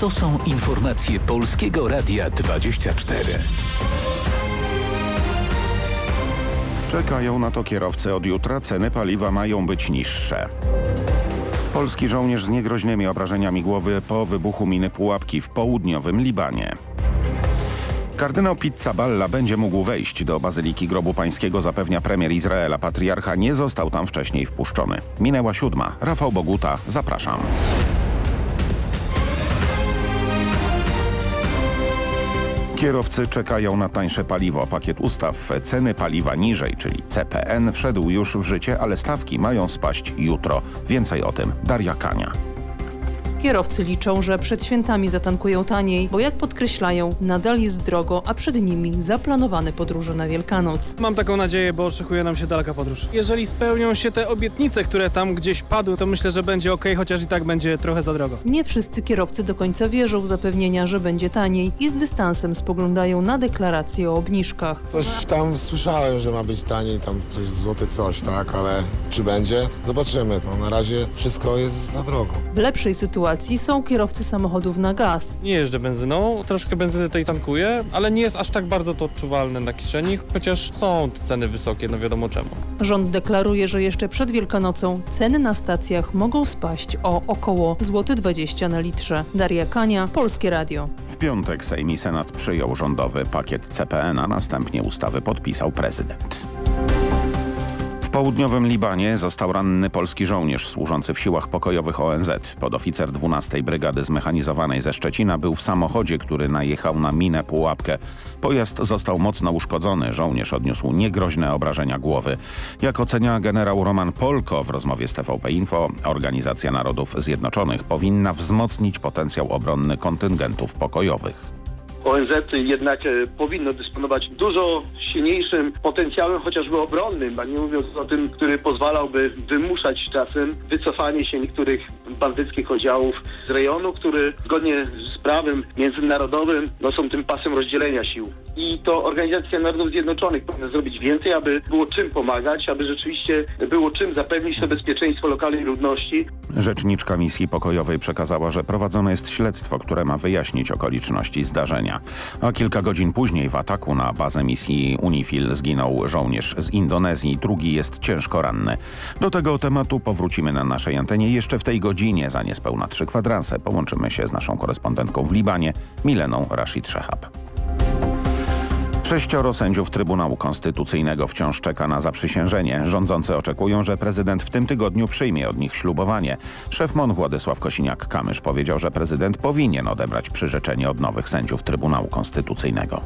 To są informacje Polskiego Radia 24. Czekają na to kierowcy od jutra. Ceny paliwa mają być niższe. Polski żołnierz z niegroźnymi obrażeniami głowy po wybuchu miny Pułapki w południowym Libanie. Kardynał Pizzaballa będzie mógł wejść do Bazyliki Grobu Pańskiego, zapewnia premier Izraela. Patriarcha nie został tam wcześniej wpuszczony. Minęła siódma. Rafał Boguta, zapraszam. Kierowcy czekają na tańsze paliwo. Pakiet ustaw ceny paliwa niżej, czyli CPN, wszedł już w życie, ale stawki mają spaść jutro. Więcej o tym Daria Kania. Kierowcy liczą, że przed świętami zatankują taniej, bo jak podkreślają, nadal jest drogo, a przed nimi zaplanowane podróże na Wielkanoc. Mam taką nadzieję, bo oczekuje nam się daleka podróż. Jeżeli spełnią się te obietnice, które tam gdzieś padły, to myślę, że będzie ok, chociaż i tak będzie trochę za drogo. Nie wszyscy kierowcy do końca wierzą w zapewnienia, że będzie taniej i z dystansem spoglądają na deklaracje o obniżkach. Coś tam słyszałem, że ma być taniej, tam coś złoty coś, tak, ale czy będzie? Zobaczymy. No, na razie wszystko jest za drogo. W lepszej sytuacji są kierowcy samochodów na gaz. Nie jeżdżę benzyną, troszkę benzyny tej tankuję, ale nie jest aż tak bardzo to odczuwalne na kieszeni, chociaż są te ceny wysokie, no wiadomo czemu. Rząd deklaruje, że jeszcze przed Wielkanocą ceny na stacjach mogą spaść o około złoty 20 na litrze. Daria Kania, Polskie Radio. W piątek Sejm i Senat przyjął rządowy pakiet CPN, a następnie ustawy podpisał prezydent. W południowym Libanie został ranny polski żołnierz służący w siłach pokojowych ONZ. Podoficer 12 Brygady Zmechanizowanej ze Szczecina był w samochodzie, który najechał na minę pułapkę. Pojazd został mocno uszkodzony. Żołnierz odniósł niegroźne obrażenia głowy. Jak ocenia generał Roman Polko w rozmowie z TVP Info, Organizacja Narodów Zjednoczonych powinna wzmocnić potencjał obronny kontyngentów pokojowych. ONZ jednak e, powinno dysponować dużo silniejszym potencjałem, chociażby obronnym, a nie mówiąc o tym, który pozwalałby wymuszać czasem wycofanie się niektórych bandyckich oddziałów z rejonu, który zgodnie z prawem międzynarodowym no, są tym pasem rozdzielenia sił. I to Organizacja Narodów Zjednoczonych powinna zrobić więcej, aby było czym pomagać, aby rzeczywiście było czym zapewnić to bezpieczeństwo lokalnej ludności. Rzeczniczka misji pokojowej przekazała, że prowadzone jest śledztwo, które ma wyjaśnić okoliczności zdarzenia. A kilka godzin później w ataku na bazę misji UNIFIL zginął żołnierz z Indonezji, drugi jest ciężko ranny. Do tego tematu powrócimy na naszej antenie jeszcze w tej godzinie. Za niespełna trzy kwadranse połączymy się z naszą korespondentką w Libanie, Mileną Rashid Shehab. Sześcioro sędziów Trybunału Konstytucyjnego wciąż czeka na zaprzysiężenie. Rządzący oczekują, że prezydent w tym tygodniu przyjmie od nich ślubowanie. Szef MON Władysław Kosiniak-Kamysz powiedział, że prezydent powinien odebrać przyrzeczenie od nowych sędziów Trybunału Konstytucyjnego.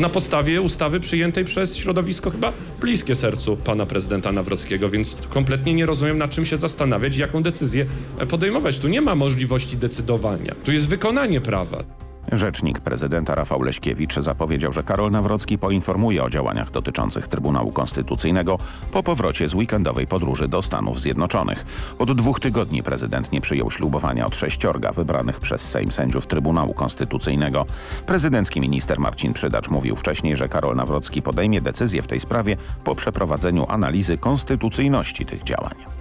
Na podstawie ustawy przyjętej przez środowisko chyba bliskie sercu pana prezydenta Nawrockiego, więc kompletnie nie rozumiem nad czym się zastanawiać, jaką decyzję podejmować. Tu nie ma możliwości decydowania. Tu jest wykonanie prawa. Rzecznik prezydenta Rafał Leśkiewicz zapowiedział, że Karol Nawrocki poinformuje o działaniach dotyczących Trybunału Konstytucyjnego po powrocie z weekendowej podróży do Stanów Zjednoczonych. Od dwóch tygodni prezydent nie przyjął ślubowania od sześciorga wybranych przez Sejm sędziów Trybunału Konstytucyjnego. Prezydencki minister Marcin Przydacz mówił wcześniej, że Karol Nawrocki podejmie decyzję w tej sprawie po przeprowadzeniu analizy konstytucyjności tych działań.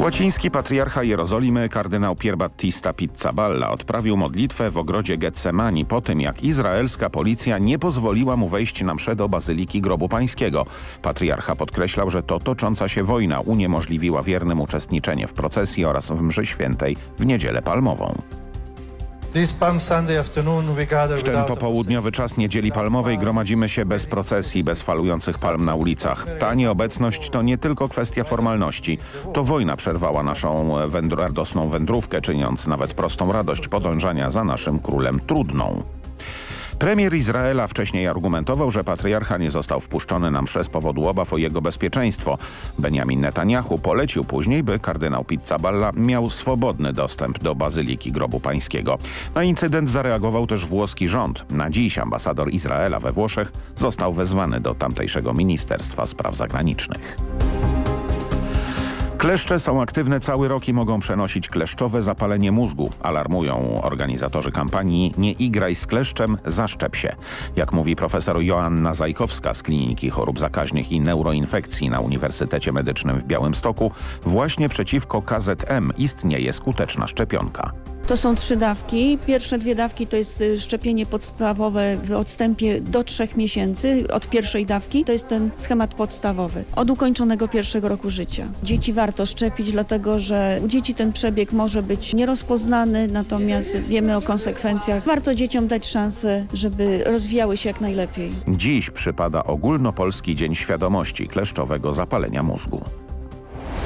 Łaciński patriarcha Jerozolimy kardynał Pierbattista Pizzaballa odprawił modlitwę w ogrodzie Getsemani po tym, jak izraelska policja nie pozwoliła mu wejść na mszę do Bazyliki Grobu Pańskiego. Patriarcha podkreślał, że to tocząca się wojna uniemożliwiła wiernym uczestniczenie w procesji oraz w mszy świętej w niedzielę palmową. W ten popołudniowy czas Niedzieli Palmowej gromadzimy się bez procesji, bez falujących palm na ulicach. Ta nieobecność to nie tylko kwestia formalności. To wojna przerwała naszą wędr radosną wędrówkę, czyniąc nawet prostą radość podążania za naszym królem trudną. Premier Izraela wcześniej argumentował, że patriarcha nie został wpuszczony na mszę z powodu obaw o jego bezpieczeństwo. Benjamin Netanyahu polecił później, by kardynał Pizzaballa miał swobodny dostęp do Bazyliki Grobu Pańskiego. Na incydent zareagował też włoski rząd. Na dziś ambasador Izraela we Włoszech został wezwany do tamtejszego Ministerstwa Spraw Zagranicznych. Kleszcze są aktywne cały rok i mogą przenosić kleszczowe zapalenie mózgu. Alarmują organizatorzy kampanii Nie igraj z kleszczem, zaszczep się. Jak mówi profesor Joanna Zajkowska z Kliniki Chorób Zakaźnych i Neuroinfekcji na Uniwersytecie Medycznym w Białymstoku, właśnie przeciwko KZM istnieje skuteczna szczepionka. To są trzy dawki. Pierwsze dwie dawki to jest y, szczepienie podstawowe w odstępie do trzech miesięcy od pierwszej dawki. To jest ten schemat podstawowy od ukończonego pierwszego roku życia. Dzieci warto szczepić, dlatego że u dzieci ten przebieg może być nierozpoznany, natomiast wiemy o konsekwencjach. Warto dzieciom dać szansę, żeby rozwijały się jak najlepiej. Dziś przypada ogólnopolski Dzień Świadomości Kleszczowego Zapalenia Mózgu.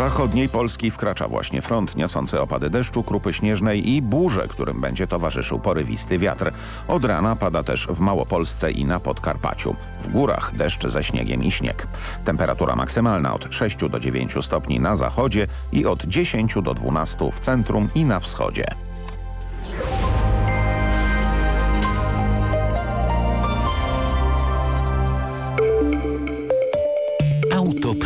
zachodniej Polski wkracza właśnie front niosący opady deszczu, krupy śnieżnej i burze, którym będzie towarzyszył porywisty wiatr. Od rana pada też w Małopolsce i na Podkarpaciu. W górach deszcz ze śniegiem i śnieg. Temperatura maksymalna od 6 do 9 stopni na zachodzie i od 10 do 12 w centrum i na wschodzie.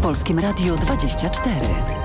Polskim Radiu 24.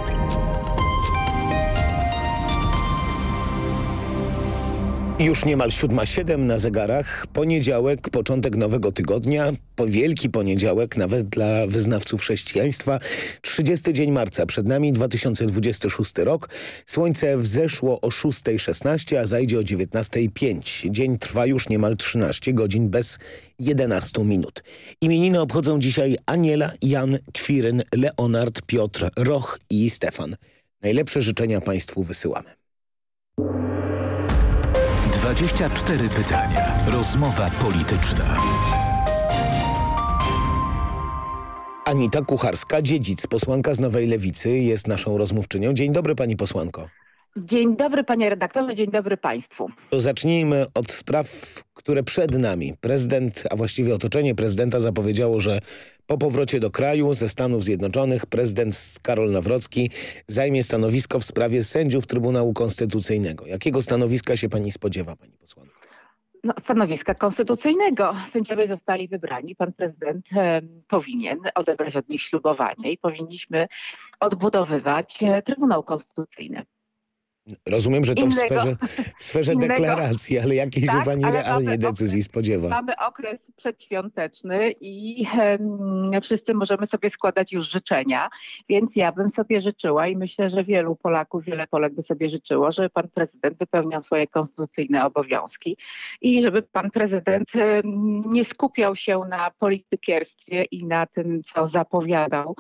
Już niemal siódma siedem na zegarach, poniedziałek, początek nowego tygodnia, po wielki poniedziałek nawet dla wyznawców chrześcijaństwa. 30 dzień marca, przed nami 2026 rok. Słońce wzeszło o 6.16, a zajdzie o 19.05. Dzień trwa już niemal 13 godzin bez 11 minut. Imieniny obchodzą dzisiaj Aniela, Jan, Kwiryn, Leonard, Piotr, Roch i Stefan. Najlepsze życzenia Państwu wysyłamy. 24 pytania. Rozmowa polityczna. Anita Kucharska, dziedzic, posłanka z Nowej Lewicy, jest naszą rozmówczynią. Dzień dobry pani posłanko. Dzień dobry panie redaktorze, dzień dobry państwu. To zacznijmy od spraw, które przed nami. Prezydent, a właściwie otoczenie prezydenta zapowiedziało, że po powrocie do kraju ze Stanów Zjednoczonych prezydent Karol Nawrocki zajmie stanowisko w sprawie sędziów Trybunału Konstytucyjnego. Jakiego stanowiska się pani spodziewa, pani posłanko? No, stanowiska konstytucyjnego. Sędziowie zostali wybrani. Pan prezydent e, powinien odebrać od nich ślubowanie i powinniśmy odbudowywać e, Trybunał Konstytucyjny. Rozumiem, że to innego, w sferze, w sferze innego, deklaracji, ale jakiej tak, się pani realnie decyzji okres, spodziewa? Mamy okres przedświąteczny i um, wszyscy możemy sobie składać już życzenia, więc ja bym sobie życzyła i myślę, że wielu Polaków, wiele Polek by sobie życzyło, żeby pan prezydent wypełniał swoje konstytucyjne obowiązki i żeby pan prezydent um, nie skupiał się na politykierstwie i na tym, co zapowiadał,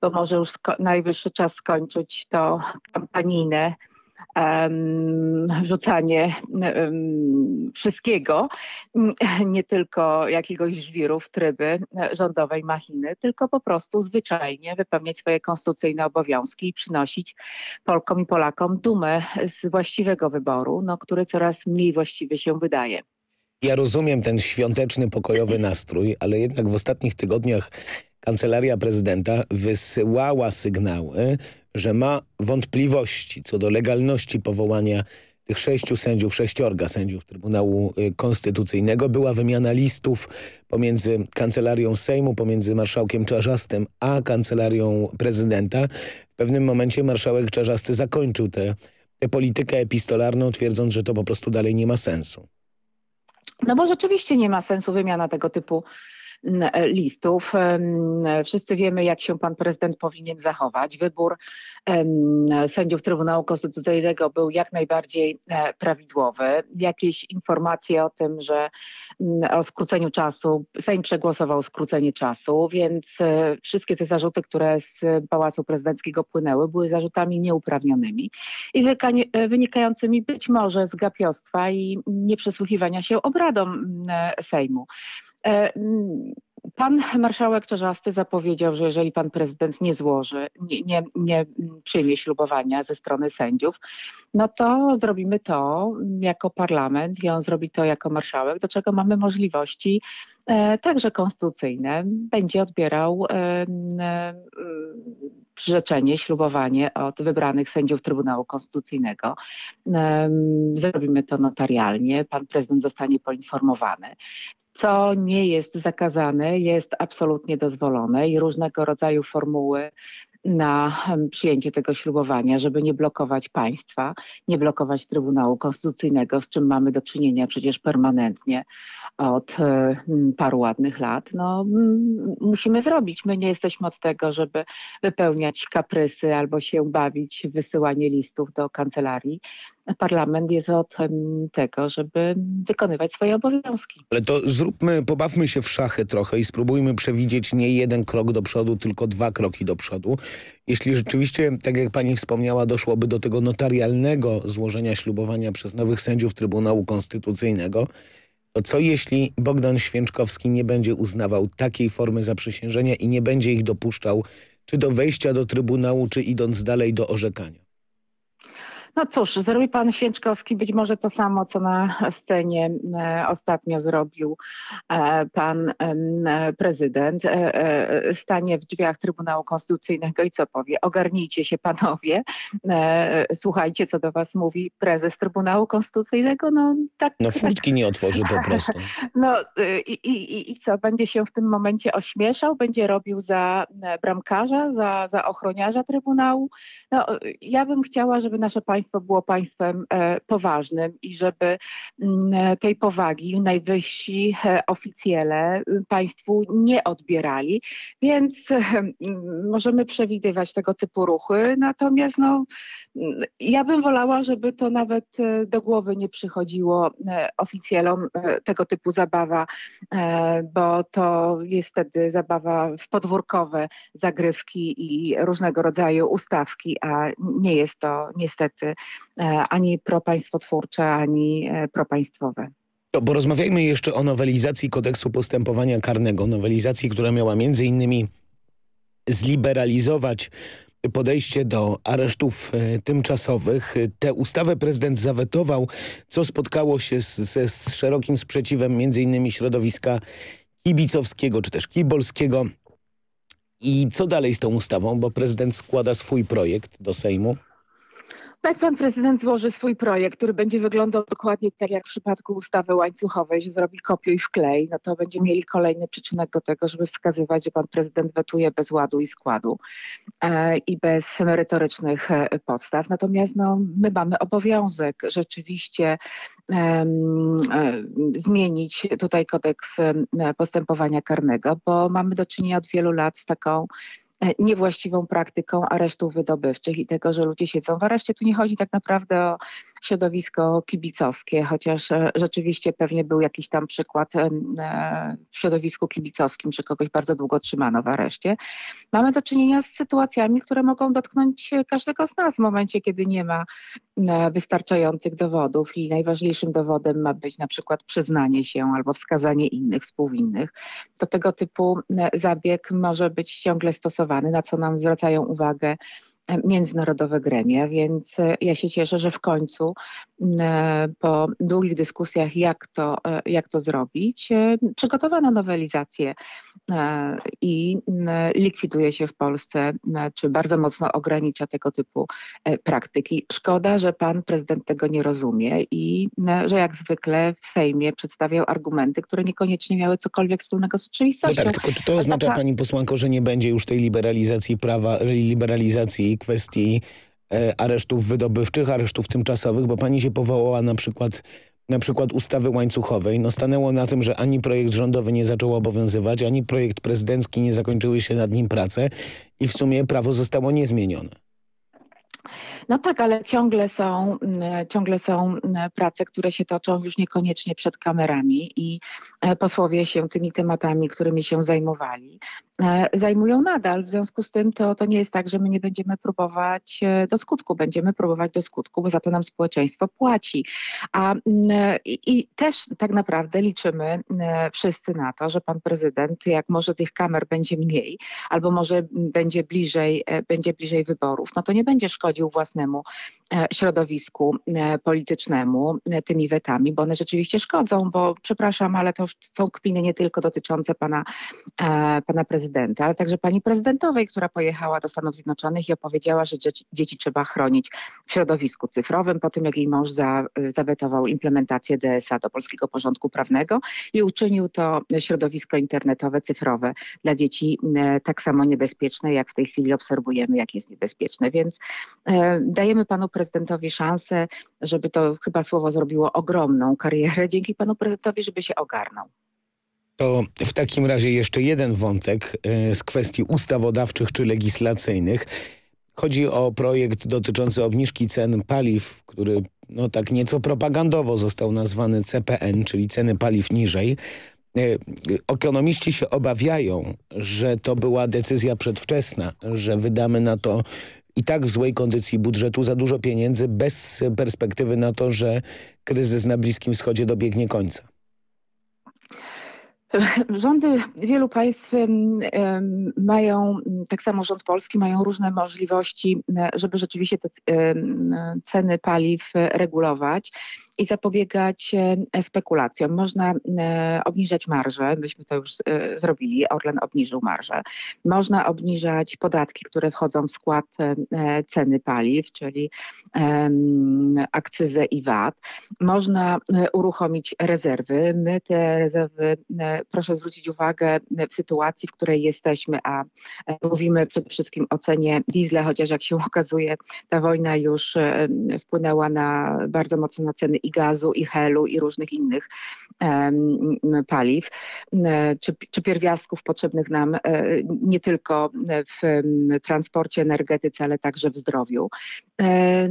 bo może już najwyższy czas skończyć to kampanijne wrzucanie wszystkiego, nie tylko jakiegoś żwiru w tryby rządowej machiny, tylko po prostu zwyczajnie wypełniać swoje konstytucyjne obowiązki i przynosić Polkom i Polakom dumę z właściwego wyboru, no, który coraz mniej właściwie się wydaje. Ja rozumiem ten świąteczny, pokojowy nastrój, ale jednak w ostatnich tygodniach Kancelaria Prezydenta wysyłała sygnały, że ma wątpliwości co do legalności powołania tych sześciu sędziów, sześciorga sędziów Trybunału y, Konstytucyjnego. Była wymiana listów pomiędzy Kancelarią Sejmu, pomiędzy marszałkiem Czarzastym, a Kancelarią Prezydenta. W pewnym momencie marszałek Czarzasty zakończył tę politykę epistolarną, twierdząc, że to po prostu dalej nie ma sensu. No bo rzeczywiście nie ma sensu wymiana tego typu listów. Wszyscy wiemy, jak się pan prezydent powinien zachować. Wybór sędziów Trybunału Konstytucyjnego był jak najbardziej e, prawidłowy. Jakieś informacje o tym, że o skróceniu czasu, Sejm przegłosował skrócenie czasu, więc e, wszystkie te zarzuty, które z Pałacu Prezydenckiego płynęły, były zarzutami nieuprawnionymi i wynikającymi być może z gapiostwa i nieprzysłuchiwania się obradom Sejmu. E, Pan marszałek Czarzasty zapowiedział, że jeżeli pan prezydent nie złoży, nie, nie, nie przyjmie ślubowania ze strony sędziów, no to zrobimy to jako parlament i on zrobi to jako marszałek, do czego mamy możliwości e, także konstytucyjne. Będzie odbierał e, e, przyrzeczenie, ślubowanie od wybranych sędziów Trybunału Konstytucyjnego. E, zrobimy to notarialnie, pan prezydent zostanie poinformowany co nie jest zakazane, jest absolutnie dozwolone i różnego rodzaju formuły na przyjęcie tego ślubowania, żeby nie blokować państwa, nie blokować Trybunału Konstytucyjnego, z czym mamy do czynienia przecież permanentnie od e, paru ładnych lat. No, musimy zrobić. My nie jesteśmy od tego, żeby wypełniać kaprysy albo się bawić w wysyłanie listów do kancelarii parlament jest od tego, żeby wykonywać swoje obowiązki. Ale to zróbmy, pobawmy się w szachy trochę i spróbujmy przewidzieć nie jeden krok do przodu, tylko dwa kroki do przodu. Jeśli rzeczywiście, tak jak pani wspomniała, doszłoby do tego notarialnego złożenia ślubowania przez nowych sędziów Trybunału Konstytucyjnego, to co jeśli Bogdan Święczkowski nie będzie uznawał takiej formy zaprzysiężenia i nie będzie ich dopuszczał czy do wejścia do Trybunału, czy idąc dalej do orzekania? No cóż, zrobi pan Święczkowski być może to samo, co na scenie e, ostatnio zrobił e, pan prezydent. E, stanie w drzwiach Trybunału Konstytucyjnego i co powie? Ogarnijcie się panowie, słuchajcie co do was mówi prezes Trybunału Konstytucyjnego. No, tak, no furtki nie otworzy po prostu. No i, i, i co, będzie się w tym momencie ośmieszał, będzie robił za bramkarza, za, za ochroniarza Trybunału. No, ja bym chciała, żeby nasze państwo państwo było państwem e, poważnym i żeby mm, tej powagi najwyżsi e, oficjele państwu nie odbierali. Więc e, możemy przewidywać tego typu ruchy, natomiast no, ja bym wolała, żeby to nawet do głowy nie przychodziło oficjelom tego typu zabawa, bo to jest wtedy zabawa w podwórkowe zagrywki i różnego rodzaju ustawki, a nie jest to niestety E, ani propaństwotwórcze, ani e, propaństwowe. To porozmawiajmy jeszcze o nowelizacji kodeksu postępowania karnego. Nowelizacji, która miała między innymi zliberalizować podejście do aresztów e, tymczasowych. Tę ustawę prezydent zawetował, co spotkało się ze szerokim sprzeciwem między innymi środowiska kibicowskiego czy też kibolskiego. I co dalej z tą ustawą, bo prezydent składa swój projekt do Sejmu. Jak pan prezydent złoży swój projekt, który będzie wyglądał dokładnie tak jak w przypadku ustawy łańcuchowej, że zrobi kopiuj wklej, no to będziemy mieli kolejny przyczynek do tego, żeby wskazywać, że pan prezydent wetuje bez ładu i składu e, i bez merytorycznych e, podstaw. Natomiast no, my mamy obowiązek rzeczywiście e, zmienić tutaj kodeks postępowania karnego, bo mamy do czynienia od wielu lat z taką niewłaściwą praktyką aresztów wydobywczych i tego, że ludzie siedzą w areszcie. Tu nie chodzi tak naprawdę o środowisko kibicowskie, chociaż e, rzeczywiście pewnie był jakiś tam przykład e, w środowisku kibicowskim, że kogoś bardzo długo trzymano w areszcie. Mamy do czynienia z sytuacjami, które mogą dotknąć każdego z nas w momencie, kiedy nie ma wystarczających dowodów i najważniejszym dowodem ma być na przykład przyznanie się albo wskazanie innych współwinnych. To tego typu zabieg może być ciągle stosowany, na co nam zwracają uwagę międzynarodowe gremia, więc e, ja się cieszę, że w końcu e, po długich dyskusjach jak to, e, jak to zrobić, przygotowano nowelizację i likwiduje się w Polsce, czy bardzo mocno ogranicza tego typu praktyki. Szkoda, że pan prezydent tego nie rozumie i że jak zwykle w Sejmie przedstawiał argumenty, które niekoniecznie miały cokolwiek wspólnego z rzeczywistością. No tak, tylko czy to oznacza pani posłanko, że nie będzie już tej liberalizacji prawa, liberalizacji kwestii e, aresztów wydobywczych, aresztów tymczasowych, bo pani się powołała na przykład na przykład ustawy łańcuchowej, no stanęło na tym, że ani projekt rządowy nie zaczął obowiązywać, ani projekt prezydencki nie zakończyły się nad nim prace i w sumie prawo zostało niezmienione. No tak, ale ciągle są, mm, ciągle są mm, prace, które się toczą już niekoniecznie przed kamerami i e, posłowie się tymi tematami, którymi się zajmowali, e, zajmują nadal. W związku z tym to, to nie jest tak, że my nie będziemy próbować e, do skutku. Będziemy próbować do skutku, bo za to nam społeczeństwo płaci. A, mm, i, i też tak naprawdę liczymy wszyscy na to, że pan prezydent, jak może tych kamer będzie mniej, albo może będzie bliżej, będzie bliżej wyborów, no to nie będzie szkodził szkodził własnemu e, środowisku e, politycznemu e, tymi wetami, bo one rzeczywiście szkodzą, bo przepraszam, ale to są kpiny nie tylko dotyczące pana, pana prezydenta, ale także pani prezydentowej, która pojechała do Stanów Zjednoczonych i opowiedziała, że dzieci, trzeba chronić w środowisku cyfrowym, po tym jak jej mąż za, zawetował implementację DSA do polskiego porządku prawnego i uczynił to środowisko internetowe, cyfrowe dla dzieci tak samo niebezpieczne, jak w tej chwili obserwujemy, jak jest niebezpieczne. Więc dajemy panu prezydentowi szansę, żeby to chyba słowo zrobiło ogromną karierę dzięki panu prezydentowi, żeby się ogarnął. To w takim razie jeszcze jeden wątek e, z kwestii ustawodawczych czy legislacyjnych. Chodzi o projekt dotyczący obniżki cen paliw, który no tak nieco propagandowo został nazwany CPN, czyli ceny paliw niżej. E, ekonomiści się obawiają, że to była decyzja przedwczesna, że wydamy na to i tak w złej kondycji budżetu za dużo pieniędzy bez perspektywy na to, że kryzys na Bliskim Wschodzie dobiegnie końca? Rządy wielu państw mają, tak samo rząd polski, mają różne możliwości, żeby rzeczywiście te ceny paliw regulować i zapobiegać e, spekulacjom. Można e, obniżać marże, myśmy to już e, zrobili, Orlen obniżył marżę. Można obniżać podatki, które wchodzą w skład ceny paliw, czyli akcyzę i VAT. Można uruchomić rezerwy. My te rezerwy, proszę zwrócić uwagę, w sytuacji, w której jesteśmy, a mówimy przede wszystkim o cenie diesla, chociaż jak się okazuje, ta wojna już wpłynęła na bardzo mocno na ceny i gazu, i helu, i różnych innych paliw, czy, czy pierwiastków potrzebnych nam e, nie tylko w transporcie, energetyce, ale także w zdrowiu. E,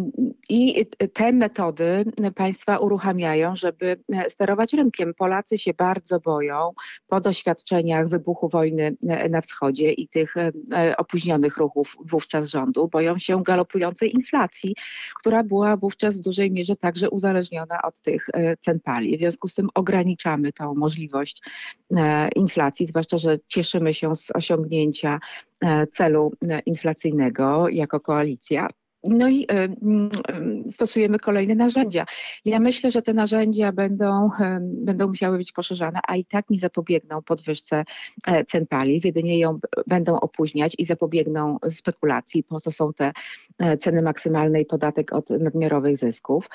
I te metody państwa uruchamiają, żeby sterować rynkiem. Polacy się bardzo boją po doświadczeniach wybuchu wojny na wschodzie i tych e, opóźnionych ruchów wówczas rządu, boją się galopującej inflacji, która była wówczas w dużej mierze także uzależniona od tych e, cen paliw. W związku z tym ograniczamy tą możliwość e, inflacji, zwłaszcza, że cieszymy się z osiągnięcia e, celu inflacyjnego jako koalicja. No i stosujemy kolejne narzędzia. Ja myślę, że te narzędzia będą, będą musiały być poszerzane, a i tak nie zapobiegną podwyżce cen paliw, jedynie ją będą opóźniać i zapobiegną spekulacji, po co są te ceny maksymalne i podatek od nadmiarowych zysków.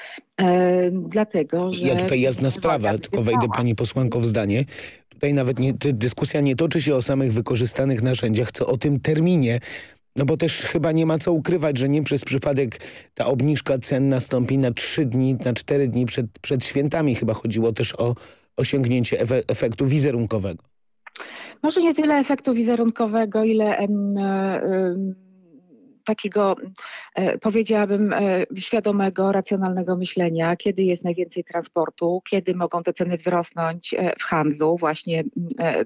Dlatego, że... Ja tutaj jasna sprawa, tylko wejdę pani posłanko w zdanie. Tutaj nawet nie, dyskusja nie toczy się o samych wykorzystanych narzędziach, co o tym terminie, no bo też chyba nie ma co ukrywać, że nie przez przypadek ta obniżka cen nastąpi na trzy dni, na cztery dni przed, przed świętami. Chyba chodziło też o osiągnięcie efektu wizerunkowego. Może nie tyle efektu wizerunkowego, ile takiego, e, powiedziałabym, e, świadomego, racjonalnego myślenia, kiedy jest najwięcej transportu, kiedy mogą te ceny wzrosnąć e, w handlu właśnie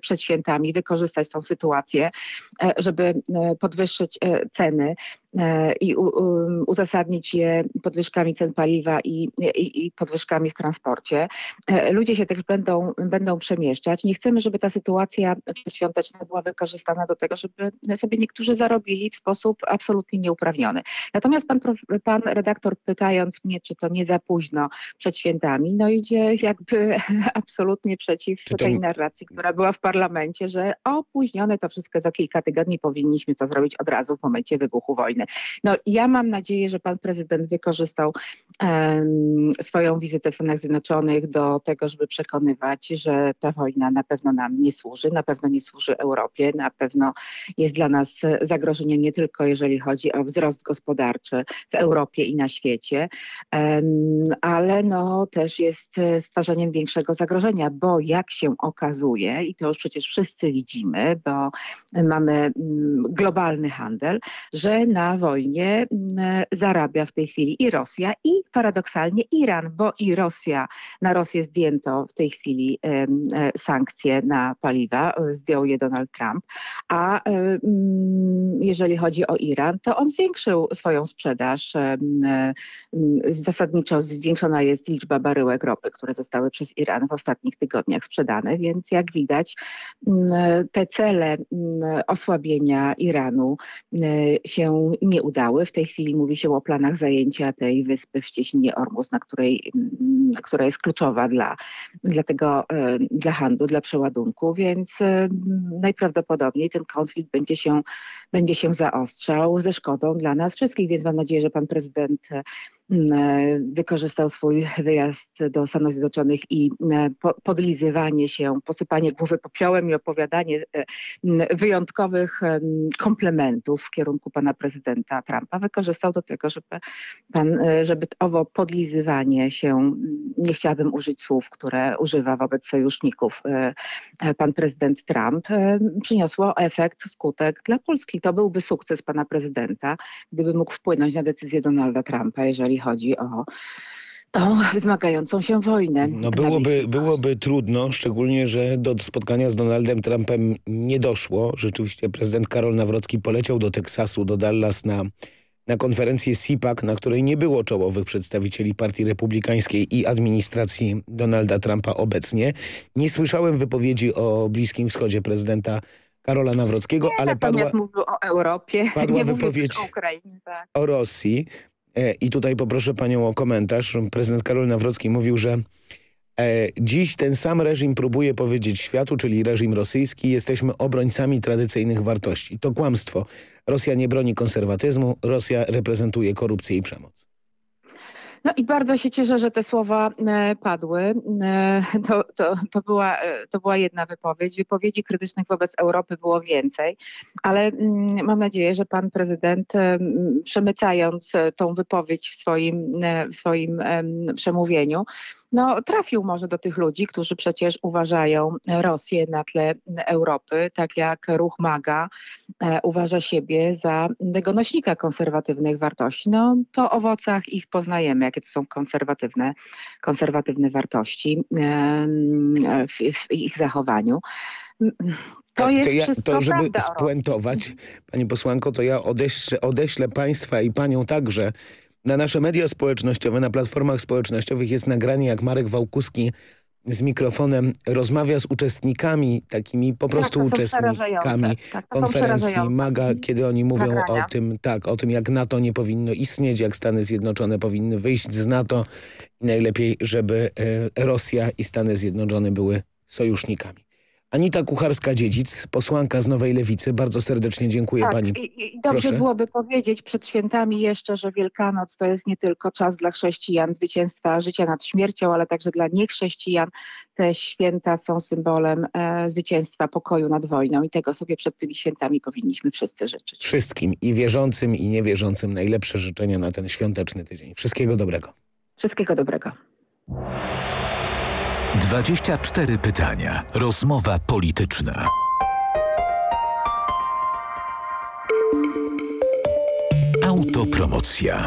przed świętami, wykorzystać tą sytuację, żeby podwyższyć ceny. E, i uzasadnić je podwyżkami cen paliwa i, i, i, podwyżkami w transporcie. E, ludzie się też będą, będą przemieszczać. Nie chcemy, żeby ta sytuacja przedświąteczna była wykorzystana do tego, żeby sobie niektórzy zarobili w sposób absolutnie nieuprawniony. Natomiast pan, pan redaktor pytając mnie, czy to nie za późno przed świętami, no idzie jakby absolutnie przeciw tej narracji, która była w parlamencie, że opóźnione to wszystko za kilka tygodni, powinniśmy to zrobić od razu w momencie wybuchu wojny. No, ja mam nadzieję, że pan prezydent wykorzystał um, swoją wizytę w Stanach Zjednoczonych do tego, żeby przekonywać, że ta wojna na pewno nam nie służy, na pewno nie służy Europie, na pewno jest dla nas zagrożeniem nie tylko jeżeli chodzi o wzrost gospodarczy w Europie i na świecie, ale no też jest stwarzeniem większego zagrożenia, bo jak się okazuje, i to już przecież wszyscy widzimy, bo mamy mm, globalny handel, że na wojnie mm, zarabia w tej chwili i Rosja, i paradoksalnie Iran, bo i Rosja, na Rosję zdjęto w tej chwili e, sankcje na paliwa, zdjął je Donald Trump, a jeżeli chodzi o Iran, to on zwiększył swoją sprzedaż. Zasadniczo zwiększona jest liczba baryłek ropy, które zostały przez Iran w ostatnich tygodniach sprzedane, więc jak widać te cele osłabienia Iranu się nie udały. W tej chwili mówi się o planach zajęcia tej wyspy w ścieśninie Ormus, na której, która jest kluczowa dla, dla tego, dla handlu, dla przeładunku, więc najprawdopodobniej ten konflikt będzie się, będzie się zaostrzał ze szkodą dla nas wszystkich, więc mam nadzieję, że pan prezydent E, wykorzystał swój wyjazd do Stanów Zjednoczonych i e, podlizywanie się, posypanie głowy popiołem i opowiadanie e, wyjątkowych komplementów w kierunku pana prezydenta Trumpa wykorzystał do tego, żeby, pan, żeby owo podlizywanie się, nie chciałabym użyć słów, które używa wobec sojuszników pan prezydent Trump, przyniosło efekt, skutek dla Polski. To byłby sukces pana prezydenta, gdyby mógł wpłynąć na decyzję Donalda Trumpa, jeżeli chodzi o o wzmagającą się wojnę. No byłoby, byłoby trudno, szczególnie, że do spotkania z Donaldem Trumpem nie doszło. Rzeczywiście prezydent Karol Nawrocki poleciał do Teksasu, do Dallas na, na konferencję CIPAC, na której nie było czołowych przedstawicieli Partii Republikańskiej i administracji Donalda Trumpa obecnie. Nie słyszałem wypowiedzi o Bliskim Wschodzie prezydenta Karola Nawrockiego, nie, ale padła, mówił o Europie, padła wypowiedź o, Ukrainie, tak. o Rosji. E, I tutaj poproszę panią o komentarz. Prezydent Karol Nawrocki mówił, że e, dziś ten sam reżim próbuje powiedzieć światu, czyli reżim rosyjski, jesteśmy obrońcami tradycyjnych wartości. To kłamstwo. Rosja nie broni konserwatyzmu, Rosja reprezentuje korupcję i przemoc. No i bardzo się cieszę, że te słowa e, padły. E, to, to, to, była, e, to była jedna wypowiedź. Wypowiedzi krytycznych wobec Europy było więcej, ale mm, mam nadzieję, że pan prezydent przemycając tą wypowiedź w swoim, w swoim przemówieniu no, trafił może do tych ludzi, którzy przecież uważają Rosję na tle Europy, tak jak ruch MAGA e, uważa siebie za tego nośnika konserwatywnych wartości. No, po owocach ich poznajemy, jakie to są konserwatywne, konserwatywne wartości w, w ich zachowaniu. To, tak, to, ja, to żeby prawda, spuentować, pani posłanko, to ja odeślę, odeślę państwa i panią także na nasze media społecznościowe, na platformach społecznościowych jest nagranie, jak Marek Wałkuski z mikrofonem rozmawia z uczestnikami, takimi po tak, prostu uczestnikami tak, konferencji MAGA, kiedy oni mówią Nagrania. o tym, tak, o tym jak NATO nie powinno istnieć, jak Stany Zjednoczone powinny wyjść z NATO i najlepiej, żeby e, Rosja i Stany Zjednoczone były sojusznikami. Anita Kucharska-Dziedzic, posłanka z Nowej Lewicy. Bardzo serdecznie dziękuję tak, pani. I, i dobrze Proszę. byłoby powiedzieć przed świętami jeszcze, że Wielkanoc to jest nie tylko czas dla chrześcijan zwycięstwa życia nad śmiercią, ale także dla niechrześcijan. Te święta są symbolem e, zwycięstwa pokoju nad wojną i tego sobie przed tymi świętami powinniśmy wszyscy życzyć. Wszystkim i wierzącym i niewierzącym najlepsze życzenia na ten świąteczny tydzień. Wszystkiego dobrego. Wszystkiego dobrego. 24 pytania. Rozmowa polityczna. Autopromocja.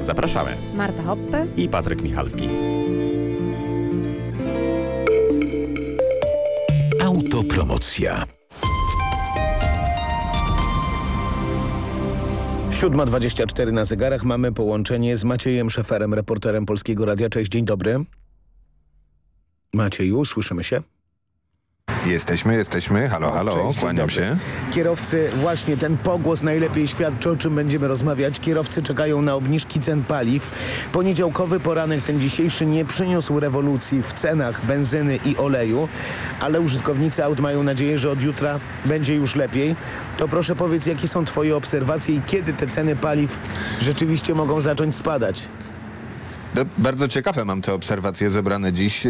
Zapraszamy. Marta Hoppe i Patryk Michalski. Autopromocja. 7.24 na zegarach mamy połączenie z Maciejem Szeferem, reporterem Polskiego Radia. Cześć, dzień dobry. Macieju, słyszymy się? Jesteśmy, jesteśmy. Halo, halo, Cześć, kłaniam dobry. się. Kierowcy, właśnie ten pogłos najlepiej świadczy, o czym będziemy rozmawiać. Kierowcy czekają na obniżki cen paliw. Poniedziałkowy poranek, ten dzisiejszy, nie przyniósł rewolucji w cenach benzyny i oleju, ale użytkownicy aut mają nadzieję, że od jutra będzie już lepiej. To proszę powiedz, jakie są Twoje obserwacje i kiedy te ceny paliw rzeczywiście mogą zacząć spadać? Bardzo ciekawe mam te obserwacje zebrane dziś.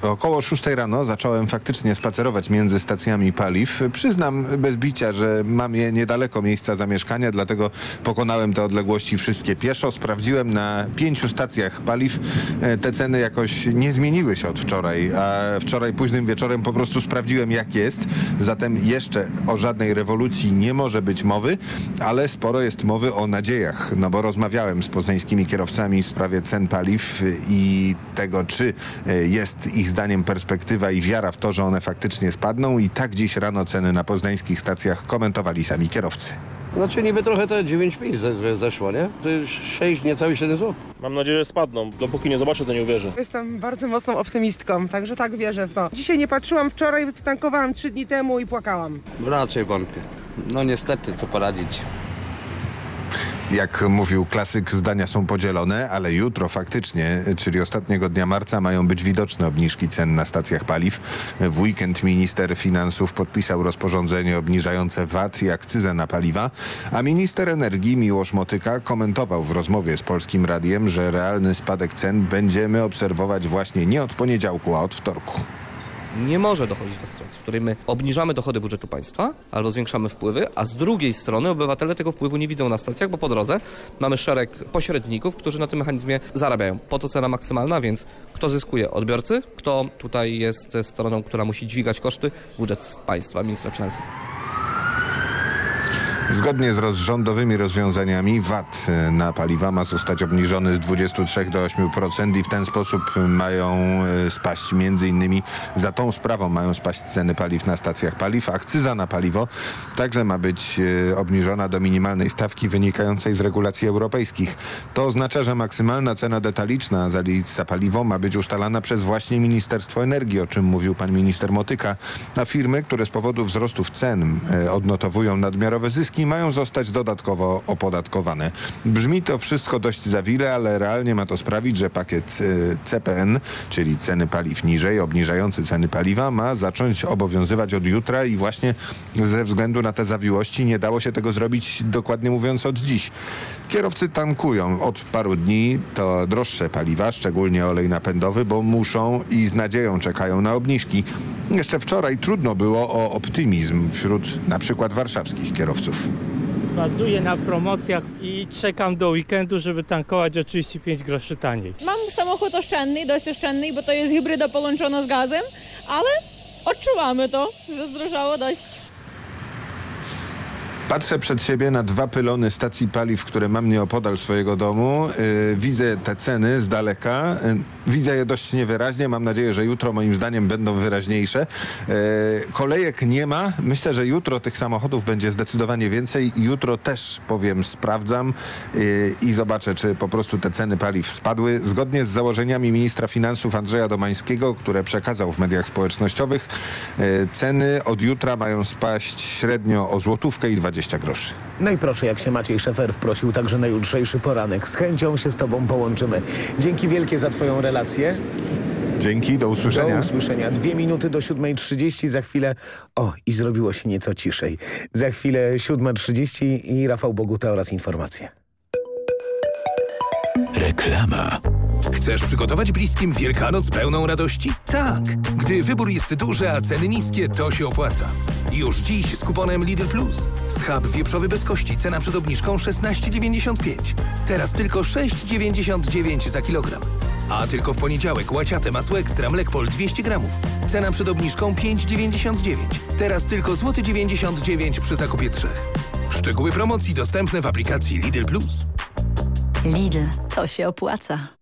K- Około 6 rano zacząłem faktycznie spacerować między stacjami paliw. Przyznam bez bicia, że mam je niedaleko miejsca zamieszkania, dlatego pokonałem te odległości wszystkie pieszo. Sprawdziłem na pięciu stacjach paliw. E, Te ceny jakoś nie zmieniły się od wczoraj, a wczoraj późnym wieczorem po prostu sprawdziłem jak jest. Zatem jeszcze o żadnej rewolucji nie może być mowy, ale sporo jest mowy o nadziejach. No bo rozmawiałem z poznańskimi kierowcami w sprawie cen paliw i tego, czy e, jest ich zdaniem perspektywa i wiara w to, że one faktycznie spadną i tak dziś rano ceny na poznańskich stacjach komentowali sami kierowcy. Znaczy niby trochę to 9,5 ze- zeszło, nie? To jest 6, niecałe 7 zł. Mam nadzieję, że spadną. Dopóki nie zobaczę, to nie uwierzę. Jestem bardzo mocną optymistką, także tak wierzę w to. Dzisiaj nie patrzyłam, wczoraj tankowałam 3 dni temu i płakałam. Raczej wątpię. No niestety, co poradzić. Jak mówił klasyk, zdania są podzielone, ale jutro faktycznie, czyli ostatniego dnia marca, mają być widoczne obniżki cen na stacjach paliw. W weekend minister finansów podpisał rozporządzenie obniżające VAT i akcyzę na paliwa, a minister energii Miłosz Motyka komentował w rozmowie z Polskim Radiem, że realny spadek cen będziemy obserwować właśnie nie od poniedziałku, a od wtorku. Nie może dochodzić do sytuacji, w której my obniżamy dochody budżetu państwa albo zwiększamy wpływy, a z drugiej strony obywatele tego wpływu nie widzą na stacjach, bo po drodze mamy szereg pośredników, którzy na tym mechanizmie zarabiają. Po to cena maksymalna, więc kto zyskuje? Odbiorcy? Kto tutaj jest stroną, która musi dźwigać koszty? Budżet państwa, ministra finansów. Zgodnie z rozrządowymi rozwiązaniami VAT e, na paliwa ma zostać obniżony z 23 do 8% i w ten sposób mają e, spaść między innymi za tą sprawą mają spaść ceny paliw na stacjach paliw. Akcyza na paliwo także ma być e, obniżona do minimalnej stawki wynikającej z regulacji europejskich. To oznacza, że maksymalna cena detaliczna za za paliwo ma być ustalana przez właśnie Ministerstwo Energii, o czym mówił pan minister Motyka. A firmy, które z powodu wzrostów cen odnotowują nadmiarowe zyski, mają zostać dodatkowo opodatkowane. Brzmi to wszystko dość zawile, ale realnie ma to sprawić, że pakiet e, CPN, czyli ceny paliw niżej, obniżający ceny paliwa, ma zacząć obowiązywać od jutra i właśnie ze względu na te zawiłości nie dało się tego zrobić dokładnie mówiąc od dziś. Kierowcy tankują od paru dni to droższe paliwa, szczególnie olej napędowy, bo muszą i z nadzieją czekają na obniżki. Jeszcze wczoraj trudno było o optymizm wśród na przykład warszawskich kierowców. Bazuję na promocjach i czekam do weekendu, żeby tankować o 35 groszy taniej. Mam samochód oszczędny, dość oszczędny, bo to jest hybryda połączona z gazem, ale odczuwamy to, że zdrożało dość. Patrzę przed siebie na dwa pylony stacji paliw, które mam nieopodal swojego domu. Yy, widzę te ceny z daleka. Yy, widzę je dość niewyraźnie. Mam nadzieję, że jutro moim zdaniem będą wyraźniejsze. Yy, kolejek nie ma. Myślę, że jutro tych samochodów będzie zdecydowanie więcej. Jutro też powiem, sprawdzam yy, i zobaczę, czy po prostu te ceny paliw spadły. Zgodnie z założeniami ministra finansów Andrzeja Domańskiego, które przekazał w mediach społecznościowych, yy, ceny od jutra mają spaść średnio o złotówkę i 20 groszy. No i proszę, jak się Maciej Szefer wprosił także na jutrzejszy poranek. Z chęcią się z Tobą połączymy. Dzięki wielkie za Twoją relację. Dzięki, do usłyszenia. Do usłyszenia. Dwie minuty do 7.30 za chwilę. O, i zrobiło się nieco ciszej. Za chwilę 7.30 i Rafał Boguta oraz informacje. Reklama. Chcesz przygotować bliskim Wielkanoc pełną radości? Tak! Gdy wybór jest duży, a ceny niskie, to się opłaca. Już dziś z kuponem Lidl Plus. Schab wieprzowy bez kości, cena przed obniżką 16,95. Teraz tylko 6,99 za kilogram. A tylko w poniedziałek łaciate masło ekstra Mlekpol 200 gramów. Cena przed obniżką 5,99. Teraz tylko złoty 99 przy zakupie. Szczegóły promocji dostępne w aplikacji Lidl Plus. Lidl, to się opłaca.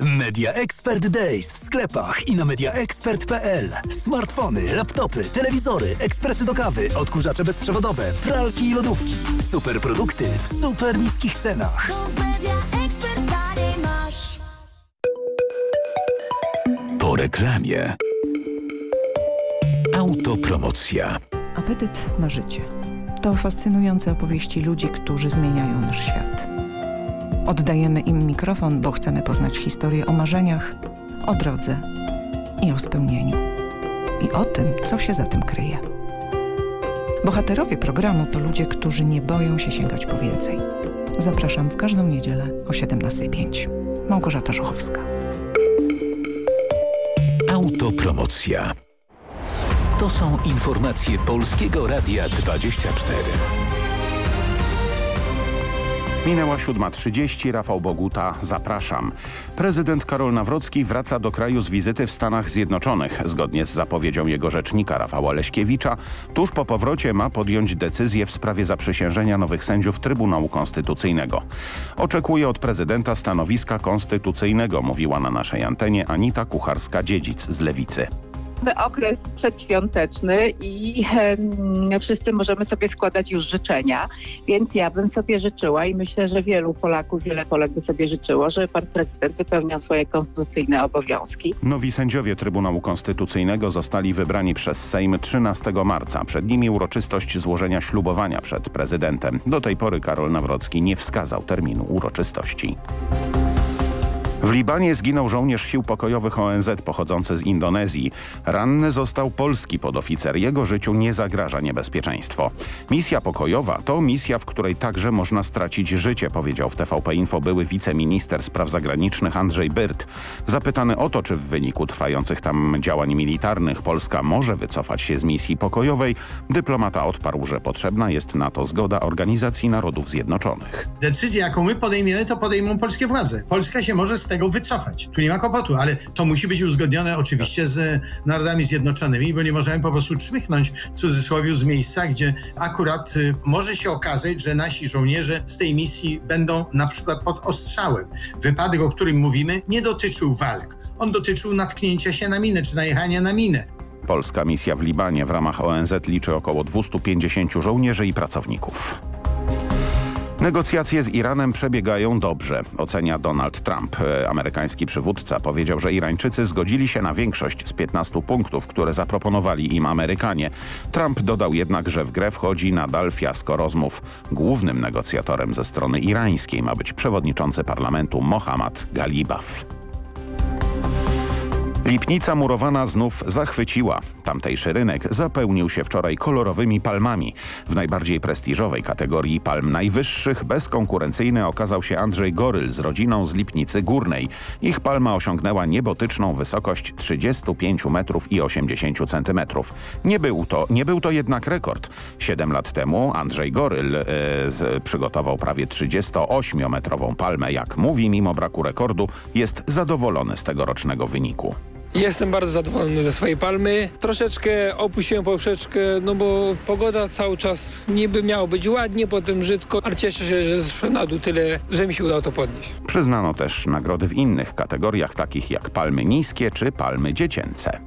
Media Expert Days w sklepach i na mediaexpert.pl. Smartfony, laptopy, telewizory, ekspresy do kawy, odkurzacze bezprzewodowe, pralki i lodówki. Super produkty w super niskich cenach. Po reklamie. Autopromocja. Apetyt na życie. To fascynujące opowieści ludzi, którzy zmieniają nasz świat. Oddajemy im mikrofon, bo chcemy poznać historię o marzeniach, o drodze i o spełnieniu. I o tym, co się za tym kryje. Bohaterowie programu to ludzie, którzy nie boją się sięgać po więcej. Zapraszam w każdą niedzielę o 17.05. Małgorzata Żuchowska. Autopromocja. To są informacje Polskiego Radia 24. Minęła 7.30, Rafał Boguta, zapraszam. Prezydent Karol Nawrocki wraca do kraju z wizyty w Stanach Zjednoczonych. Zgodnie z zapowiedzią jego rzecznika Rafała Leśkiewicza, tuż po powrocie ma podjąć decyzję w sprawie zaprzysiężenia nowych sędziów Trybunału Konstytucyjnego. Oczekuje od prezydenta stanowiska konstytucyjnego, mówiła na naszej antenie Anita Kucharska-Dziedzic z Lewicy okres przedświąteczny i wszyscy możemy sobie składać już życzenia, więc ja bym sobie życzyła i myślę, że wielu Polaków, wiele Polek by sobie życzyło, żeby pan prezydent wypełniał swoje konstytucyjne obowiązki. Nowi sędziowie Trybunału Konstytucyjnego zostali wybrani przez Sejm 13 marca. Przed nimi uroczystość złożenia ślubowania przed prezydentem. Do tej pory Karol Nawrocki nie wskazał terminu uroczystości. W Libanie zginął żołnierz sił pokojowych ONZ pochodzący z Indonezji. Ranny został polski podoficer. Jego życiu nie zagraża niebezpieczeństwo. Misja pokojowa to misja, w której także można stracić życie, powiedział w TVP Info były wiceminister spraw zagranicznych Andrzej Byrt. Zapytany o to, czy w wyniku trwających tam działań militarnych Polska może wycofać się z misji pokojowej, dyplomata odparł, że potrzebna jest na to zgoda Organizacji Narodów Zjednoczonych. Decyzję, jaką my podejmiemy, to podejmą polskie władze. Polska się może tego wycofać. Tu nie ma kłopotu, ale to musi być uzgodnione oczywiście z Narodami Zjednoczonymi, bo nie możemy po prostu czmychnąć w cudzysłowie z miejsca, gdzie akurat y, może się okazać, że nasi żołnierze z tej misji będą na przykład pod ostrzałem. Wypadek, o którym mówimy, nie dotyczył walk. On dotyczył natknięcia się na minę czy najechania na minę. Polska misja w Libanie w ramach ONZ liczy około 250 żołnierzy i pracowników. Negocjacje z Iranem przebiegają dobrze, ocenia Donald Trump. E, amerykański przywódca powiedział, że Irańczycy zgodzili się na większość z 15 punktów, które zaproponowali im Amerykanie. Trump dodał jednak, że w grę wchodzi nadal fiasko rozmów. Głównym negocjatorem ze strony irańskiej ma być przewodniczący parlamentu Mohammad Galibaf. Lipnica murowana znów zachwyciła. Tamtejszy rynek zapełnił się wczoraj kolorowymi palmami. W najbardziej prestiżowej kategorii palm najwyższych bezkonkurencyjny okazał się Andrzej Goryl z rodziną z Lipnicy Górnej. Ich palma osiągnęła niebotyczną wysokość 35 metrów i 80 centymetrów. Nie był to, nie był to jednak rekord. Siedem lat temu Andrzej Goryl e, z, przygotował prawie 38-metrową palmę. Jak mówi, mimo braku rekordu jest zadowolony z tegorocznego wyniku. Jestem bardzo zadowolony ze swojej palmy. Troszeczkę opuściłem poprzeczkę, no bo pogoda cały czas niby miało być ładnie, potem brzydko, ale cieszę się, że zeszłem na dół tyle, że mi się udało to podnieść. Przyznano też nagrody w innych kategoriach, takich jak palmy niskie czy palmy dziecięce.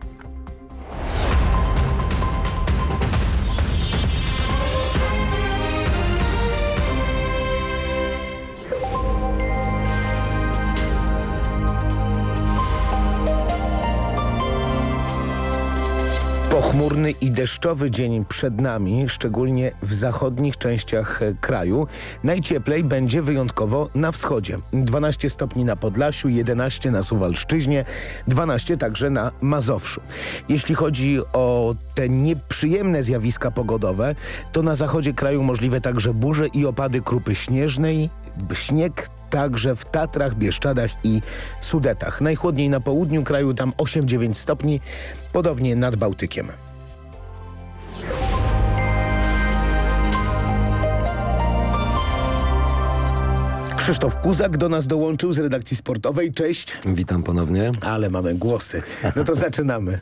Pochmurny i deszczowy dzień przed nami, szczególnie w zachodnich częściach e, kraju. Najcieplej będzie wyjątkowo na wschodzie. 12 stopni na Podlasiu, 11 na Suwalszczyźnie, 12 także na Mazowszu. Jeśli chodzi o te nieprzyjemne zjawiska pogodowe, to na zachodzie kraju możliwe także burze i opady krupy śnieżnej, śnieg, także w Tatrach, Bieszczadach i Sudetach. Najchłodniej na południu kraju, tam 8-9 stopni, podobnie nad Bałtykiem. Krzysztof Kuzak do nas dołączył z redakcji sportowej. Cześć. Witam ponownie. Ale mamy głosy. No to zaczynamy.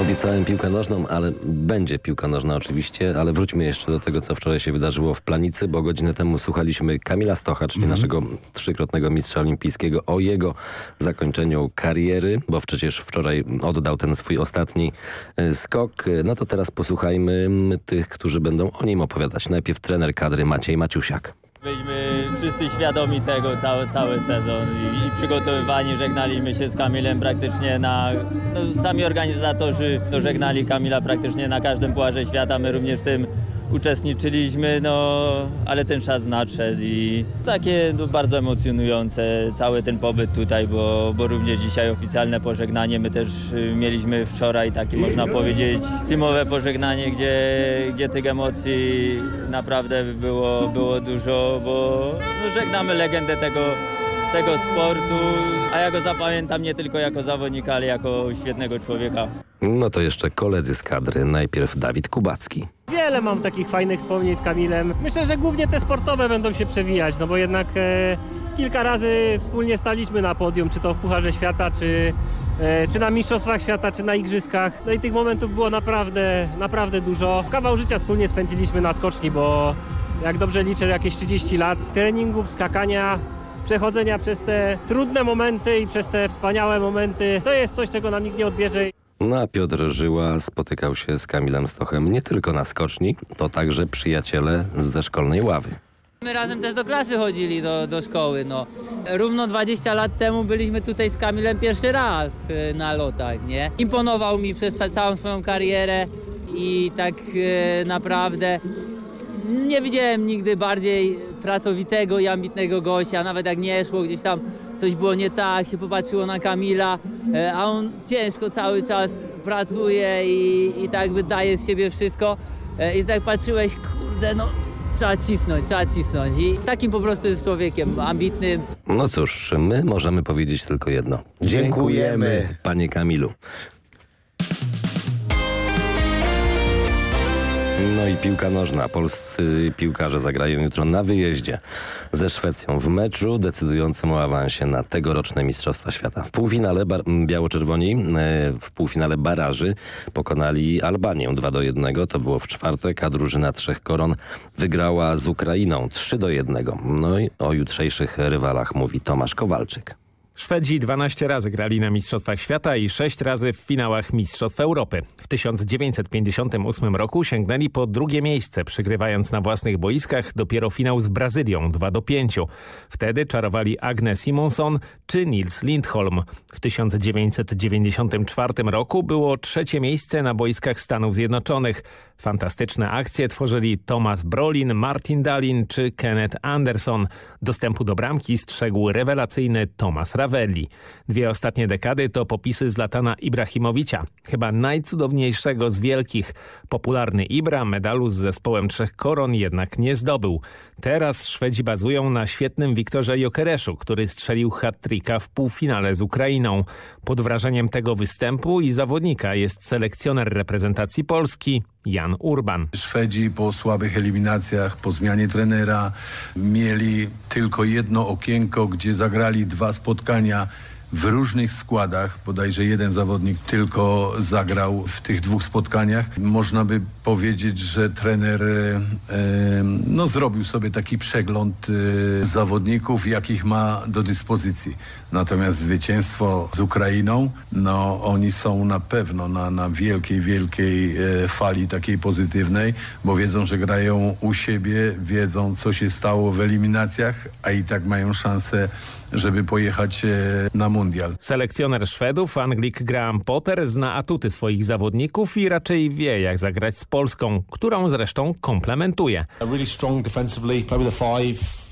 Obiecałem piłkę nożną, ale będzie piłka nożna oczywiście, ale wróćmy jeszcze do tego, co wczoraj się wydarzyło w Planicy, bo godzinę temu słuchaliśmy Kamila Stocha, czyli Mhm. naszego trzykrotnego mistrza olimpijskiego, o jego zakończeniu kariery, bo przecież wczoraj oddał ten swój ostatni e, skok. No to teraz posłuchajmy mm, tych, którzy będą o nim opowiadać. Najpierw trener kadry Maciej Maciusiak. Byliśmy wszyscy świadomi tego cały, cały sezon i, i przygotowywani, żegnaliśmy się z Kamilem praktycznie na... No, sami organizatorzy żegnali Kamila praktycznie na każdym puarze świata, my również tym uczestniczyliśmy, no ale ten czas nadszedł i takie no, bardzo emocjonujące cały ten pobyt tutaj, bo, bo również dzisiaj oficjalne pożegnanie, my też y, mieliśmy wczoraj takie można powiedzieć teamowe pożegnanie, gdzie, gdzie tych emocji naprawdę było, było dużo, bo no, żegnamy legendę tego, tego sportu, a ja go zapamiętam nie tylko jako zawodnika, ale jako świetnego człowieka. No to jeszcze koledzy z kadry. Najpierw Dawid Kubacki. Wiele mam takich fajnych wspomnień z Kamilem. Myślę, że głównie te sportowe będą się przewijać, no bo jednak e, kilka razy wspólnie staliśmy na podium, czy to w Pucharze Świata, czy, e, czy na Mistrzostwach Świata, czy na Igrzyskach. No i tych momentów było naprawdę, naprawdę dużo. Kawał życia wspólnie spędziliśmy na skoczni, bo jak dobrze liczę, jakieś 30 lat treningów, skakania, przechodzenia przez te trudne momenty i przez te wspaniałe momenty. To jest coś, czego nam nikt nie odbierze. No a Piotr Żyła spotykał się z Kamilem Stochem nie tylko na skoczni, to także przyjaciele ze szkolnej ławy. My razem też do klasy chodzili do, do szkoły. No. Równo 20 lat temu byliśmy tutaj z Kamilem pierwszy raz y, na lotach, nie? Imponował mi przez ca- całą swoją karierę i tak e, naprawdę nie widziałem nigdy bardziej pracowitego i ambitnego gościa, nawet jak nie szło gdzieś tam coś było nie tak, się popatrzyło na Kamila, e, a on ciężko cały czas pracuje i, i tak by daje z siebie wszystko. E, I tak patrzyłeś, kurde, no trzeba cisnąć, trzeba cisnąć. I takim po prostu jest człowiekiem, ambitnym. No cóż, my możemy powiedzieć tylko jedno. Dziękujemy. Panie Kamilu. No i piłka nożna. Polscy piłkarze zagrają jutro na wyjeździe ze Szwecją w meczu decydującym o awansie na tegoroczne Mistrzostwa Świata. W półfinale biało-czerwoni e, w półfinale baraży pokonali Albanię 2 do 1. To było w czwartek, a drużyna Trzech Koron wygrała z Ukrainą 3 do 1. No i o jutrzejszych rywalach mówi Tomasz Kowalczyk. Szwedzi 12 razy grali na Mistrzostwach Świata i 6 razy w finałach Mistrzostw Europy. W 1958 roku sięgnęli po drugie miejsce, przygrywając na własnych boiskach dopiero finał z Brazylią 2 do 5. Wtedy czarowali Agne Simonson czy Nils Lindholm. W 1994 roku było trzecie miejsce na boiskach Stanów Zjednoczonych. Fantastyczne akcje tworzyli Thomas Brolin, Martin Dalin czy Kenneth Anderson. Dostępu do bramki strzegł rewelacyjny Thomas Ravelli. Dwie ostatnie dekady to popisy Zlatana Ibrahimowicza, chyba najcudowniejszego z wielkich. Popularny Ibra medalu z zespołem Trzech Koron jednak nie zdobył. Teraz Szwedzi bazują na świetnym Wiktorze Jokereszu, który strzelił hat-tricka w półfinale z Ukrainą. Pod wrażeniem tego występu i zawodnika jest selekcjoner reprezentacji Polski Jan Urban. Szwedzi po słabych eliminacjach, po zmianie trenera mieli tylko jedno okienko, gdzie zagrali dwa spotkania w różnych składach. Bodajże jeden zawodnik tylko zagrał w tych dwóch spotkaniach. Można by powiedzieć, że trener e, no, zrobił sobie taki przegląd e, zawodników, jakich ma do dyspozycji. Natomiast zwycięstwo z Ukrainą, no oni są na pewno na, na wielkiej, wielkiej e, fali takiej pozytywnej, bo wiedzą, że grają u siebie, wiedzą co się stało w eliminacjach, a i tak mają szansę, żeby pojechać e, na mundial. Selekcjoner Szwedów, Anglik Graham Potter, zna atuty swoich zawodników i raczej wie jak zagrać z Polską, którą zresztą komplementuje. really strong defensively, with a five.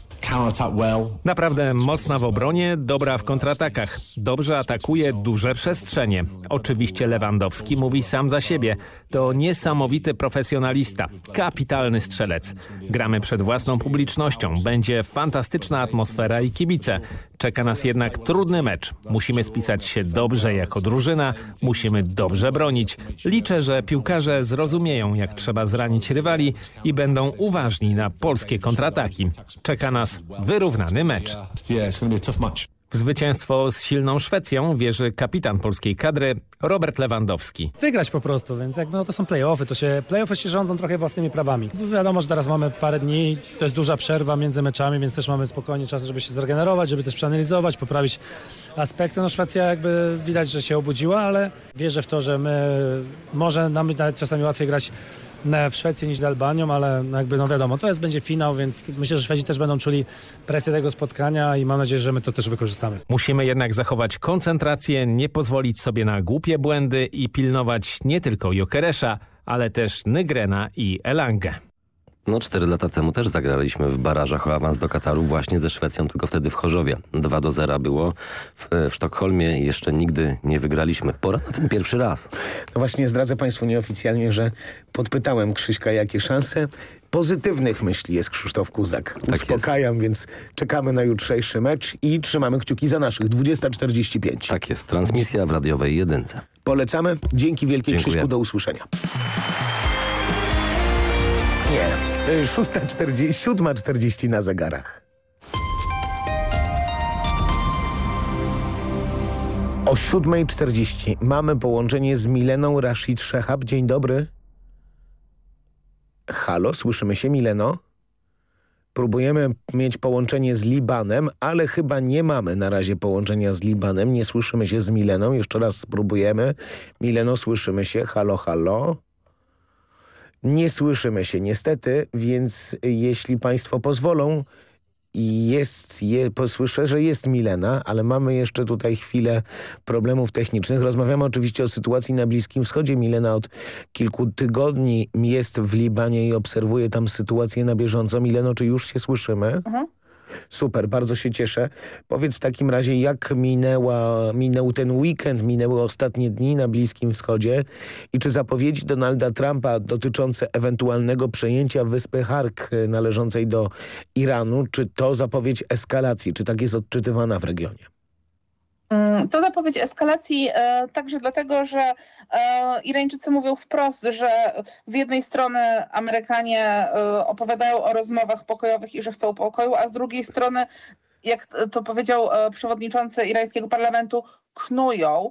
Naprawdę mocna w obronie, dobra w kontratakach. Dobrze atakuje duże przestrzenie. Oczywiście Lewandowski mówi sam za siebie. To niesamowity profesjonalista. Kapitalny strzelec. Gramy przed własną publicznością. Będzie fantastyczna atmosfera i kibice. Czeka nas jednak trudny mecz. Musimy spisać się dobrze jako drużyna. Musimy dobrze bronić. Liczę, że piłkarze zrozumieją, jak trzeba zranić rywali i będą uważni na polskie kontrataki. Czeka nas wyrównany mecz. W zwycięstwo z silną Szwecją wierzy kapitan polskiej kadry Robert Lewandowski. Wygrać po prostu, więc jakby no to są play-offy, to się, play-offy się rządzą trochę własnymi prawami. Wiadomo, że teraz mamy parę dni, to jest duża przerwa między meczami, więc też mamy spokojnie czas, żeby się zregenerować, żeby też przeanalizować, poprawić aspekty. No Szwecja jakby widać, że się obudziła, ale wierzę w to, że my, może nam czasami łatwiej grać w Szwecji niż z Albanią, ale jakby no wiadomo, to jest będzie finał, więc myślę, że Szwedzi też będą czuli presję tego spotkania i mam nadzieję, że my to też wykorzystamy. Musimy jednak zachować koncentrację, nie pozwolić sobie na głupie błędy i pilnować nie tylko Jokeresza, ale też Nygrena i Elangę. No cztery lata temu też zagraliśmy w barażach o awans do Kataru właśnie ze Szwecją, tylko wtedy w Chorzowie. 2 do 0 było. W, w Sztokholmie jeszcze nigdy nie wygraliśmy. Pora na ten pierwszy raz. No właśnie zdradzę Państwu nieoficjalnie, że podpytałem Krzyśka jakie szanse. Pozytywnych myśli jest Krzysztof Kuzak. Tak Uspokajam, jest. więc czekamy na jutrzejszy mecz i trzymamy kciuki za naszych. 20.45. Tak jest. Transmisja w radiowej jedynce. Polecamy. Dzięki wielkie Dziękuję. Krzyśku. Do usłyszenia. Nie. 6.40, 7.40 na zegarach. O 7.40 mamy połączenie z Mileną Rashid Szechab. Dzień dobry. Halo, słyszymy się Mileno? Próbujemy mieć połączenie z Libanem, ale chyba nie mamy na razie połączenia z Libanem. Nie słyszymy się z Mileną. Jeszcze raz spróbujemy. Mileno, słyszymy się. Halo, halo. Nie słyszymy się niestety, więc jeśli Państwo pozwolą, jest, je, posłyszę, że jest Milena, ale mamy jeszcze tutaj chwilę problemów technicznych. Rozmawiamy oczywiście o sytuacji na Bliskim Wschodzie. Milena od kilku tygodni jest w Libanie i obserwuje tam sytuację na bieżąco. Mileno, czy już się słyszymy? Mhm. Super, bardzo się cieszę. Powiedz w takim razie, jak minęła, minął ten weekend, minęły ostatnie dni na Bliskim Wschodzie i czy zapowiedzi Donalda Trumpa dotyczące ewentualnego przejęcia wyspy Hark e, należącej do Iranu, czy to zapowiedź eskalacji, czy tak jest odczytywana w regionie? To zapowiedź eskalacji e, także dlatego, że e, Irańczycy mówią wprost, że z jednej strony Amerykanie e, opowiadają o rozmowach pokojowych i że chcą pokoju, a z drugiej strony jak to powiedział przewodniczący irańskiego parlamentu, knują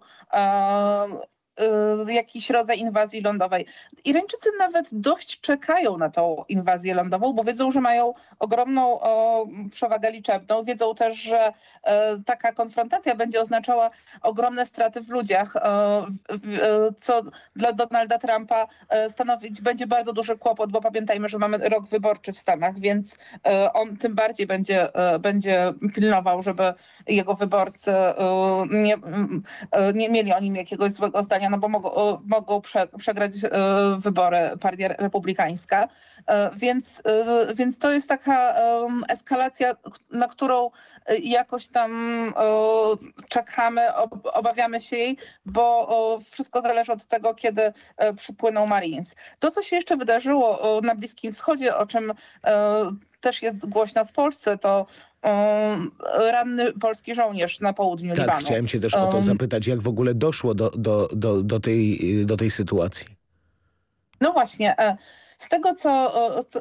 jakiś rodzaj inwazji lądowej. Irańczycy nawet dość czekają na tą inwazję lądową, bo wiedzą, że mają ogromną o, przewagę liczebną. Wiedzą też, że e, taka konfrontacja będzie oznaczała ogromne straty w ludziach, e, w, e, co dla Donalda Trumpa e, stanowić będzie bardzo duży kłopot, bo pamiętajmy, że mamy rok wyborczy w Stanach, więc e, on tym bardziej będzie, będzie pilnował, żeby jego wyborcy nie, nie mieli o nim jakiegoś złego zdania, no bo mogą, mogą prze, przegrać e, wybory Partia Republikańska. E, Więc, e, więc to jest taka eskalacja, na którą jakoś tam czekamy, ob- obawiamy się jej, bo wszystko zależy od tego, kiedy przypłyną Marines. To, co się jeszcze wydarzyło na Bliskim Wschodzie, o czym też jest głośno w Polsce, to um, ranny polski żołnierz na południu Tak, Libanu. chciałem cię też o to Um, zapytać, jak w ogóle doszło do, do, do, do, tej, do tej sytuacji. No właśnie. Z tego, co,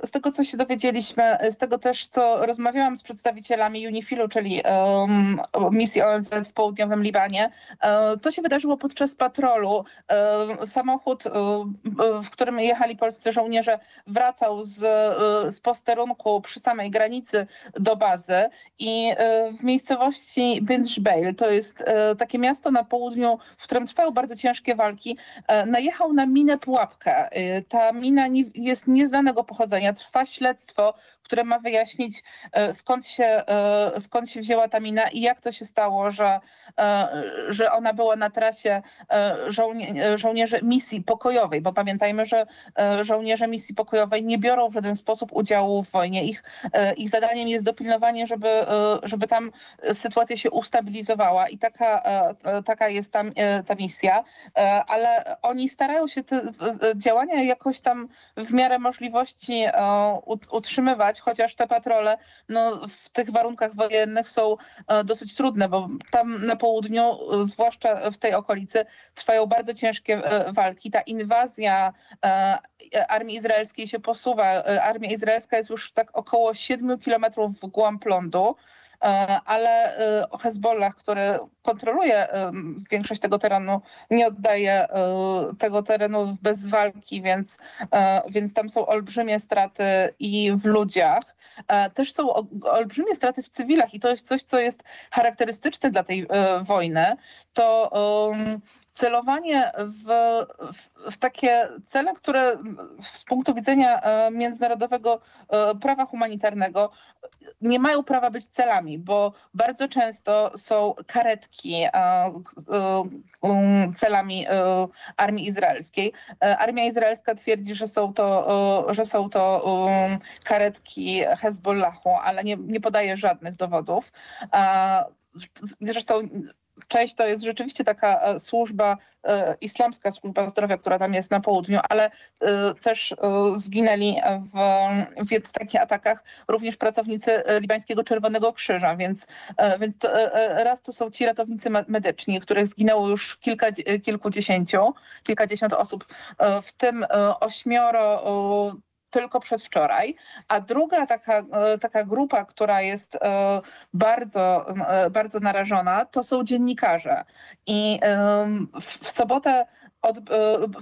z tego, co się dowiedzieliśmy, z tego też, co rozmawiałam z przedstawicielami UNIFIL-u, czyli em, misji ONZ w południowym Libanie, e, to się wydarzyło podczas patrolu. E, Samochód, e, w którym jechali polscy żołnierze, wracał z, z posterunku przy samej granicy do bazy i w miejscowości Bint Jbeil, to jest takie miasto na południu, w którym trwały bardzo ciężkie walki, najechał na minę pułapkę. Ta mina nie, jest nieznanego pochodzenia. Trwa śledztwo, które ma wyjaśnić skąd się, skąd się wzięła ta mina i jak to się stało, że, że ona była na trasie żołnie, żołnierzy misji pokojowej, bo pamiętajmy, że żołnierze misji pokojowej nie biorą w żaden sposób udziału w wojnie. Ich, ich zadaniem jest dopilnowanie, żeby, żeby tam sytuacja się ustabilizowała i taka, taka jest tam ta misja, ale oni starają się te działania jakoś tam w miarę możliwości utrzymywać, chociaż te patrole no, w tych warunkach wojennych są dosyć trudne, bo tam na południu, zwłaszcza w tej okolicy, trwają bardzo ciężkie walki. Ta inwazja armii izraelskiej się posuwa. Armia izraelska jest już tak około 7 kilometrów w głąb lądu. E, ale e, Hezbollah, który kontroluje e, większość tego terenu, nie oddaje tego terenu bez walki, więc, więc tam są olbrzymie straty i w ludziach. Też są olbrzymie straty w cywilach i to jest coś, co jest charakterystyczne dla tej wojny. To celowanie w, w, w, takie cele, które z punktu widzenia e, międzynarodowego e, prawa humanitarnego nie mają prawa być celami, bo bardzo często są karetki e, um, celami armii izraelskiej. Armia izraelska twierdzi, że są to, że są to um, karetki Hezbollahu, ale nie, nie podaje żadnych dowodów. Zresztą Cześć to jest rzeczywiście taka e, służba, e, islamska służba zdrowia, która tam jest na południu, ale e, też zginęli w, w, w takich atakach również pracownicy libańskiego Czerwonego Krzyża, więc, więc to, raz to są ci ratownicy medyczni, których zginęło już kilka, kilkudziesięciu, kilkadziesiąt osób, w tym ośmioro tylko przedwczoraj, a druga taka, e, taka grupa, która jest e, bardzo, e, bardzo narażona, to są dziennikarze. I w sobotę od,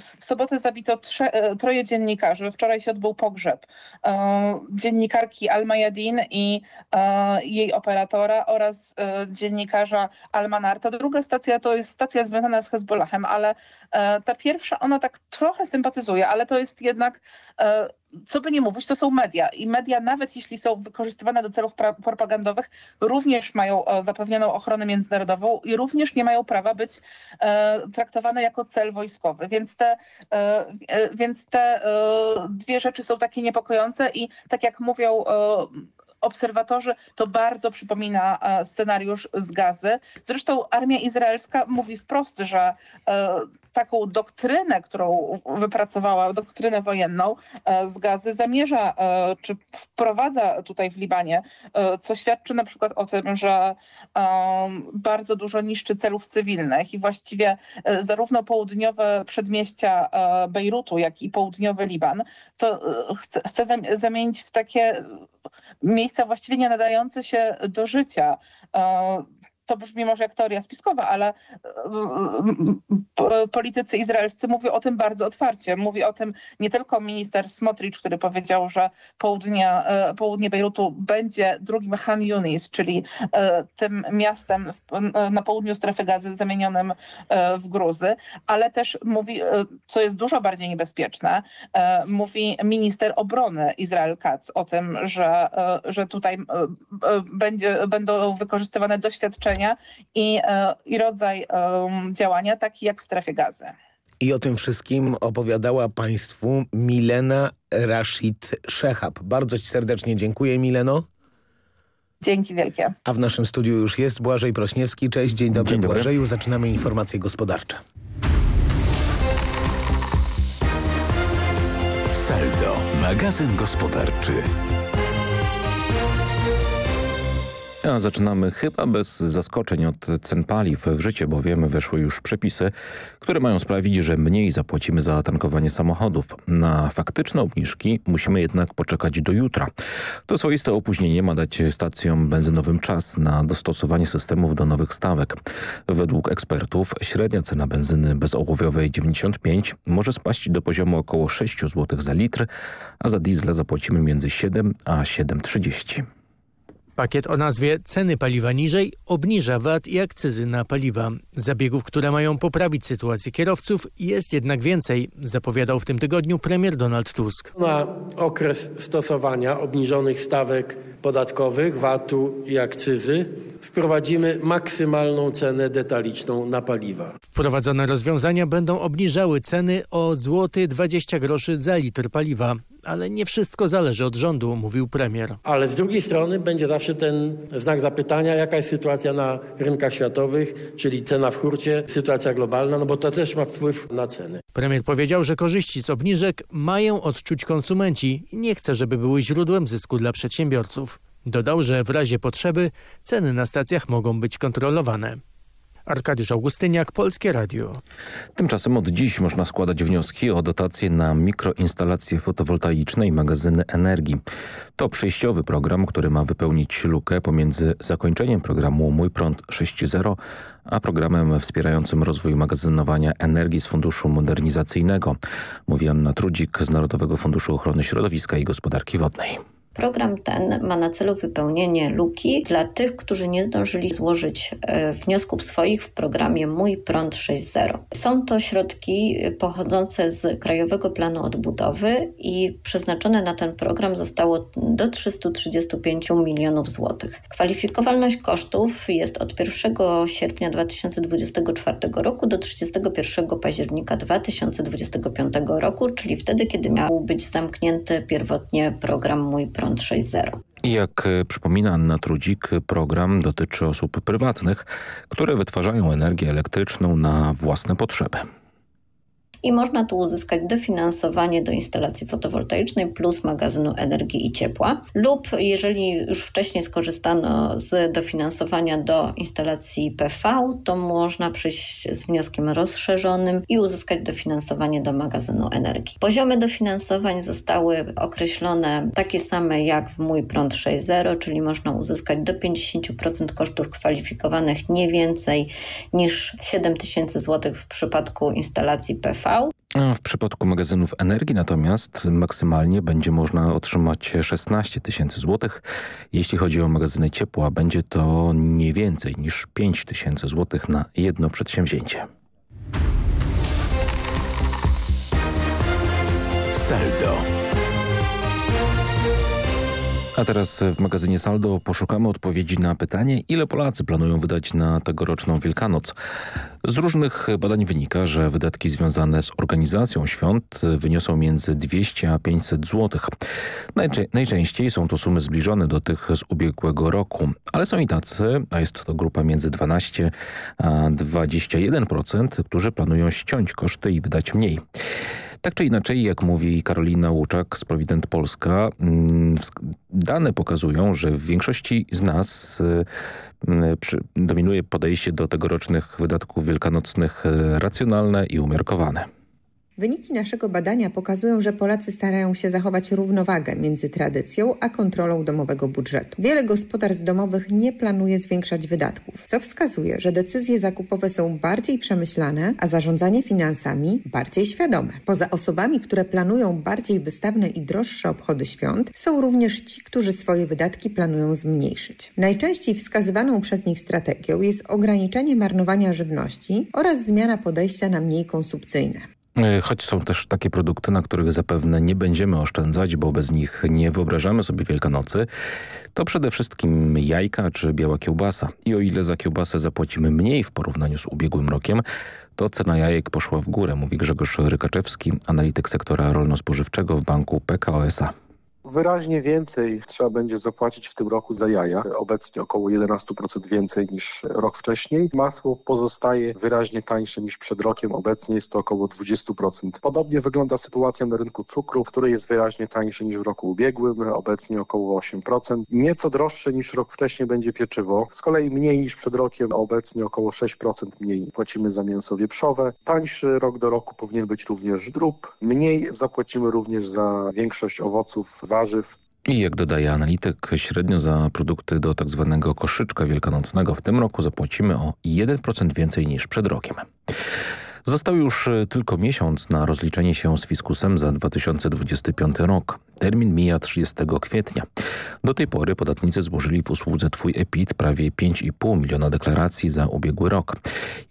w sobotę zabito trze, troje dziennikarzy. Wczoraj się odbył pogrzeb dziennikarki Al-Mayadin i jej operatora oraz dziennikarza Al-Manarta. Druga stacja to jest stacja związana z Hezbollahem, ale ta pierwsza, ona tak trochę sympatyzuje, ale to jest jednak co by nie mówić, to są media i media nawet jeśli są wykorzystywane do celów propagandowych, również mają e, zapewnioną ochronę międzynarodową i również nie mają prawa być e, traktowane jako cel wojskowy. Więc te, e, e więc te e, dwie rzeczy są takie niepokojące i tak jak mówią e, obserwatorzy, to bardzo przypomina scenariusz z gazy. Zresztą armia izraelska mówi wprost, że taką doktrynę, którą wypracowała, doktrynę wojenną e, z gazy, zamierza e, czy wprowadza tutaj w Libanie, e, co świadczy na przykład o tym, że bardzo dużo niszczy celów cywilnych i właściwie zarówno południowe przedmieścia Bejrutu, jak i południowy Liban, to chce, chce zamienić w takie miejsca właściwie nie nadające się do życia to brzmi może jak teoria spiskowa, ale e, politycy izraelscy mówią o tym bardzo otwarcie. Mówi o tym nie tylko minister Smotrich, który powiedział, że południe, e, południe Bejrutu będzie drugim Han Yunis, czyli e, tym miastem na południu strefy gazy zamienionym w Gruzy, ale też mówi, co jest dużo bardziej niebezpieczne, mówi minister obrony Izrael Katz o tym, że, że tutaj będzie, będą wykorzystywane doświadczenia i, e, i rodzaj działania, taki jak w strefie gazy. I o tym wszystkim opowiadała Państwu Milena Rashid Szechab. Bardzo Ci serdecznie dziękuję, Mileno. Dzięki wielkie. A w naszym studiu już jest Błażej Prośniewski. Cześć, dzień dobry, dzień dobry. Błażeju. Zaczynamy informacje gospodarcze. Saldo, magazyn gospodarczy. A zaczynamy chyba bez zaskoczeń od cen paliw. W życie bowiem weszły już przepisy, które mają sprawić, że mniej zapłacimy za tankowanie samochodów. Na faktyczne obniżki musimy jednak poczekać do jutra. To swoiste opóźnienie ma dać stacjom benzynowym czas na dostosowanie systemów do nowych stawek. Według ekspertów średnia cena benzyny bezołowiowej 95 może spaść do poziomu około 6 zł za litr, a za diesla zapłacimy między 7 a 7,30. Pakiet o nazwie Ceny paliwa niżej obniża VAT i akcyzy na paliwa. Zabiegów, które mają poprawić sytuację kierowców jest jednak więcej, zapowiadał w tym tygodniu premier Donald Tusk. Na okres stosowania obniżonych stawek podatkowych, VAT-u i akcyzy wprowadzimy maksymalną cenę detaliczną na paliwa. Wprowadzone rozwiązania będą obniżały ceny o złoty 20 groszy za litr paliwa. Ale nie wszystko zależy od rządu, mówił premier. Ale z drugiej strony będzie zawsze ten znak zapytania, jaka jest sytuacja na rynkach światowych, czyli cena w hurcie, sytuacja globalna, no bo to też ma wpływ na ceny. Premier powiedział, że korzyści z obniżek mają odczuć konsumenci i nie chce, żeby były źródłem zysku dla przedsiębiorców. Dodał, że w razie potrzeby ceny na stacjach mogą być kontrolowane. Arkadiusz Augustyniak, Polskie Radio. Tymczasem od dziś można składać wnioski o dotacje na mikroinstalacje fotowoltaiczne i magazyny energii. To przejściowy program, który ma wypełnić lukę pomiędzy zakończeniem programu Mój Prąd 6.0 a programem wspierającym rozwój magazynowania energii z Funduszu Modernizacyjnego, mówi Anna Trudzik z Narodowego Funduszu Ochrony Środowiska i Gospodarki Wodnej. Program ten ma na celu wypełnienie luki dla tych, którzy nie zdążyli złożyć e, wniosków swoich w programie Mój Prąd 6.0. Są to środki pochodzące z Krajowego Planu Odbudowy i przeznaczone na ten program zostało do 335 milionów złotych. Kwalifikowalność kosztów jest od 1 sierpnia 2024 roku do 31 października 2025 roku, czyli wtedy, kiedy miał być zamknięty pierwotnie program Mój Prąd prąd 6.0. I jak e, przypomina Anna Trudzik, program dotyczy osób prywatnych, które wytwarzają energię elektryczną na własne potrzeby i można tu uzyskać dofinansowanie do instalacji fotowoltaicznej plus magazynu energii i ciepła lub jeżeli już wcześniej skorzystano z dofinansowania do instalacji PV, to można przyjść z wnioskiem rozszerzonym i uzyskać dofinansowanie do magazynu energii. Poziomy dofinansowań zostały określone takie same jak w Mój Prąd 6.0, czyli można uzyskać do 50% kosztów kwalifikowanych nie więcej niż 7 tysięcy złotych w przypadku instalacji PV w przypadku magazynów energii natomiast maksymalnie będzie można otrzymać 16 tysięcy złotych. Jeśli chodzi o magazyny ciepła, będzie to nie więcej niż 5 tysięcy złotych na jedno przedsięwzięcie. Saldo. A teraz w magazynie Saldo poszukamy odpowiedzi na pytanie, ile Polacy planują wydać na tegoroczną Wielkanoc. Z różnych badań wynika, że wydatki związane z organizacją świąt wyniosą między 200 a 500 zł. najczęściej są to sumy zbliżone do tych z ubiegłego roku, ale są i tacy, a jest to grupa między 12 a 21%, którzy planują ściąć koszty i wydać mniej. Tak czy inaczej, jak mówi Karolina Łuczak z Provident Polska, mm, dane pokazują, że w większości z nas y, y, dominuje podejście do tegorocznych wydatków wielkanocnych y, racjonalne i umiarkowane. Wyniki naszego badania pokazują, że Polacy starają się zachować równowagę między tradycją a kontrolą domowego budżetu. Wiele gospodarstw domowych nie planuje zwiększać wydatków, co wskazuje, że decyzje zakupowe są bardziej przemyślane, a zarządzanie finansami bardziej świadome. Poza osobami, które planują bardziej wystawne i droższe obchody świąt, są również ci, którzy swoje wydatki planują zmniejszyć. Najczęściej wskazywaną przez nich strategią jest ograniczenie marnowania żywności oraz zmiana podejścia na mniej konsumpcyjne. E, choć są też takie produkty, na których zapewne nie będziemy oszczędzać, bo bez nich nie wyobrażamy sobie Wielkanocy, to przede wszystkim jajka czy biała kiełbasa. I o ile za kiełbasę zapłacimy mniej w porównaniu z ubiegłym rokiem, to cena jajek poszła w górę, mówi Grzegorz Rykaczewski, analityk sektora rolno-spożywczego w banku PKO SA. Wyraźnie więcej trzeba będzie zapłacić w tym roku za jaja. Obecnie około 11% więcej niż rok wcześniej. Masło pozostaje wyraźnie tańsze niż przed rokiem. Obecnie jest to około 20%. Podobnie wygląda sytuacja na rynku cukru, który jest wyraźnie tańszy niż w roku ubiegłym. Obecnie około 8%. Nieco droższe niż rok wcześniej będzie pieczywo. Z kolei mniej niż przed rokiem. Obecnie około 6% mniej płacimy za mięso wieprzowe. Tańszy rok do roku powinien być również drób. Mniej zapłacimy również za większość owoców, warzyw. I jak dodaje analityk, średnio za produkty do tak zwanego koszyczka wielkanocnego w tym roku zapłacimy o 1% więcej niż przed rokiem. Został już e, tylko miesiąc na rozliczenie się z fiskusem za 2025 rok. Termin mija 30 kwietnia. Do tej pory podatnicy złożyli w usłudze Twój EPIT prawie 5,5 miliona deklaracji za ubiegły rok.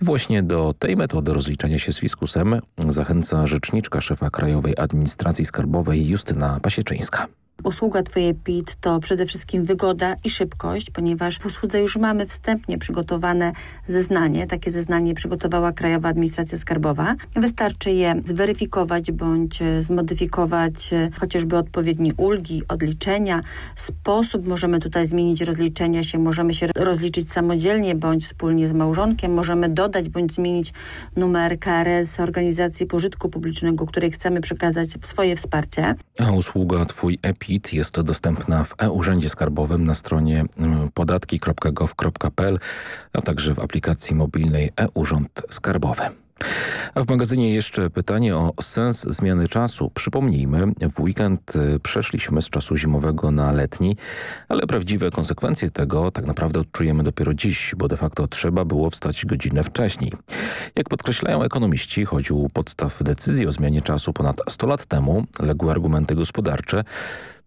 I właśnie do tej metody rozliczenia się z fiskusem zachęca rzeczniczka szefa Krajowej Administracji Skarbowej Justyna Pasieczyńska. Usługa Twoje PIT to przede wszystkim wygoda i szybkość, ponieważ w usłudze już mamy wstępnie przygotowane zeznanie. Takie zeznanie przygotowała Krajowa Administracja Skarbowa. Wystarczy je zweryfikować bądź zmodyfikować chociażby odpowiednie ulgi, odliczenia. Sposób możemy tutaj zmienić rozliczenia się, możemy się rozliczyć samodzielnie bądź wspólnie z małżonkiem. Możemy dodać bądź zmienić numer KRS organizacji pożytku publicznego, której chcemy przekazać swoje wsparcie. A usługa Twój EPI Jest dostępna w e-Urzędzie Skarbowym na stronie mm, podatki.gov.pl, a także w aplikacji mobilnej e-Urząd Skarbowy. A w magazynie jeszcze pytanie o sens zmiany czasu. Przypomnijmy, w weekend y, przeszliśmy z czasu zimowego na letni, ale prawdziwe konsekwencje tego tak naprawdę odczujemy dopiero dziś, bo de facto trzeba było wstać godzinę wcześniej. Jak podkreślają ekonomiści, choć u podstaw decyzji o zmianie czasu ponad 100 lat temu legły argumenty gospodarcze,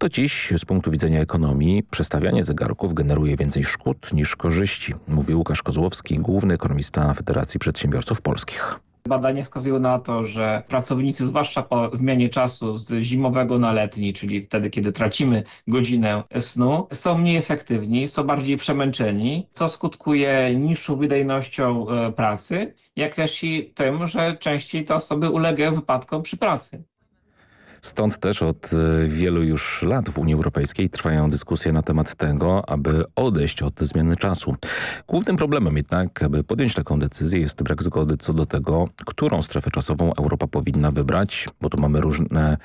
to dziś z punktu widzenia ekonomii przestawianie zegarków generuje więcej szkód niż korzyści, mówi Łukasz Kozłowski, główny ekonomista Federacji Przedsiębiorców Polskich. Badania wskazują na to, że pracownicy, zwłaszcza po zmianie czasu z zimowego na letni, czyli wtedy, kiedy tracimy godzinę snu, są mniej efektywni, są bardziej przemęczeni, co skutkuje niższą wydajnością e, pracy, jak też i tym, że częściej te osoby ulegają wypadkom przy pracy. Stąd też od e, wielu już lat w Unii Europejskiej trwają dyskusje na temat tego, aby odejść od zmiany czasu. Głównym problemem jednak, aby podjąć taką decyzję jest brak zgody co do tego, którą strefę czasową Europa powinna wybrać, bo tu mamy różne,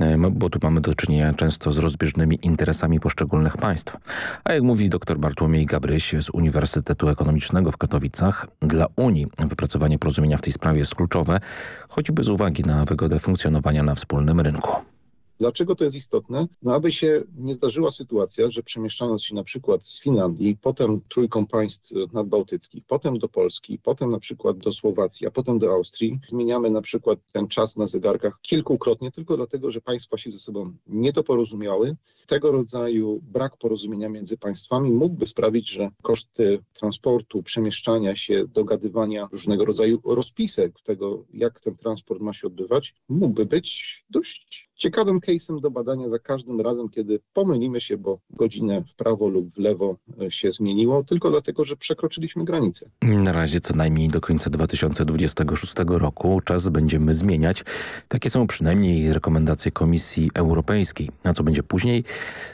e, bo tu mamy do czynienia często z rozbieżnymi interesami poszczególnych państw. A jak mówi dr Bartłomiej Gabryś z Uniwersytetu Ekonomicznego w Katowicach, dla Unii wypracowanie porozumienia w tej sprawie jest kluczowe, choćby z uwagi na wygodę funkcjonowania na wspólnym rynku rynku. Dlaczego to jest istotne? No aby się nie zdarzyła sytuacja, że przemieszczając się na przykład z Finlandii, potem trójką państw nadbałtyckich, potem do Polski, potem na przykład do Słowacji, a potem do Austrii, zmieniamy na przykład ten czas na zegarkach kilkukrotnie, tylko dlatego, że państwa się ze sobą nie doporozumiały. Tego rodzaju brak porozumienia między państwami mógłby sprawić, że koszty transportu, przemieszczania się, dogadywania różnego rodzaju rozpisek tego, jak ten transport ma się odbywać, mógłby być dość ciekawym case'em do badania za każdym razem, kiedy pomylimy się, bo godzinę w prawo lub w lewo e, się zmieniło, tylko dlatego, że przekroczyliśmy granicę. Na razie co najmniej do końca 2026 roku czas będziemy zmieniać. Takie są przynajmniej rekomendacje Komisji Europejskiej. A co będzie później?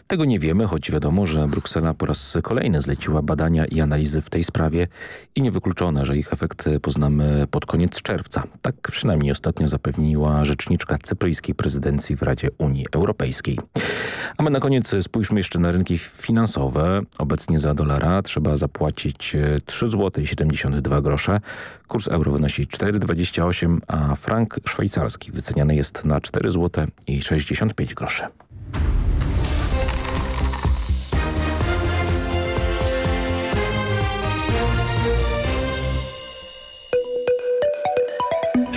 Tego nie wiemy, choć wiadomo, że Bruksela po raz kolejny zleciła badania i analizy w tej sprawie i niewykluczone, że ich efekt poznamy pod koniec czerwca. Tak przynajmniej ostatnio zapewniła rzeczniczka cypryjskiej prezydencji w Radzie Unii Europejskiej. A my na koniec spójrzmy jeszcze na rynki finansowe. Obecnie za dolara trzeba zapłacić 3 zł 72 grosze. Kurs euro wynosi 4,28, a frank szwajcarski wyceniany jest na 4 zł i 65 groszy.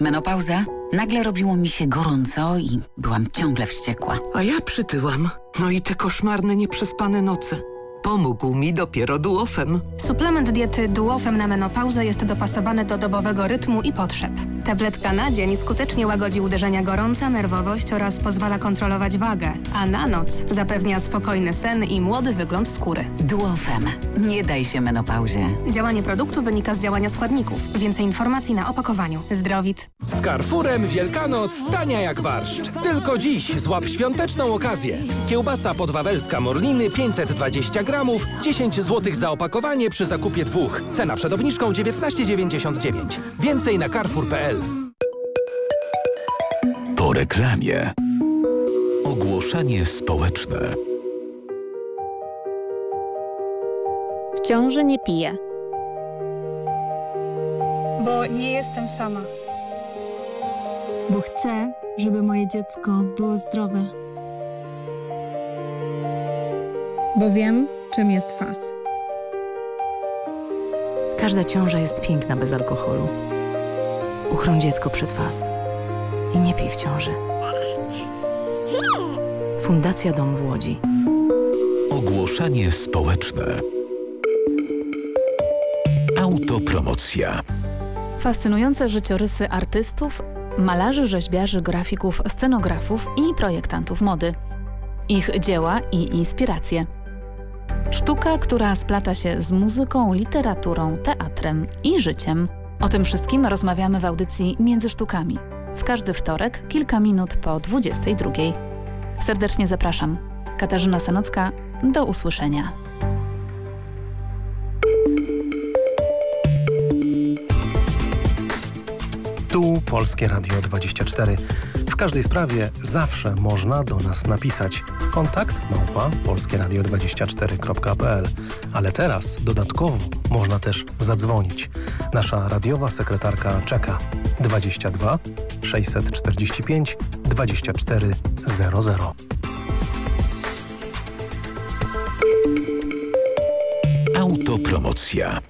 Menopauza? Nagle robiło mi się gorąco i byłam ciągle wściekła. A ja przytyłam. No i te koszmarne, nieprzespane noce. Pomógł mi dopiero duofem. Suplement diety duofem na menopauzę jest dopasowany do dobowego rytmu i potrzeb. Tabletka na dzień skutecznie łagodzi uderzenia gorąca, nerwowość oraz pozwala kontrolować wagę, a na noc zapewnia spokojny sen i młody wygląd skóry. Duofem. Nie daj się menopauzie. Działanie produktu wynika z działania składników. Więcej informacji na opakowaniu. Zdrowit. Z Carrefourem Wielkanoc tania jak barszcz. Tylko dziś złap świąteczną okazję. Kiełbasa podwawelska Morliny 520 gramów, 10 zł za opakowanie przy zakupie dwóch. Cena przed obniżką 19,99. Więcej na carrefour.pl. Po reklamie. Ogłoszenie społeczne. W ciąży nie piję. Bo nie jestem sama. Bo chcę, żeby moje dziecko było zdrowe. Bo wiem, czym jest fas. Każda ciąża jest piękna bez alkoholu. Uchroń dziecko przed fas. I nie pij w ciąży. Fundacja Dom w Łodzi. Ogłoszenie społeczne. Autopromocja. Fascynujące życiorysy artystów, malarzy, rzeźbiarzy, grafików, scenografów i projektantów mody. Ich dzieła i inspiracje. Sztuka, która splata się z muzyką, literaturą, teatrem i życiem. O tym wszystkim rozmawiamy w audycji Między Sztukami. W każdy wtorek, kilka minut po 22. Serdecznie zapraszam. Katarzyna Sanocka, do usłyszenia. Tu Polskie Radio 24. W każdej sprawie zawsze można do nas napisać. Kontakt małpa polskieradio24.pl Ale teraz dodatkowo można też zadzwonić. Nasza radiowa sekretarka czeka 22 645 2400. Autopromocja.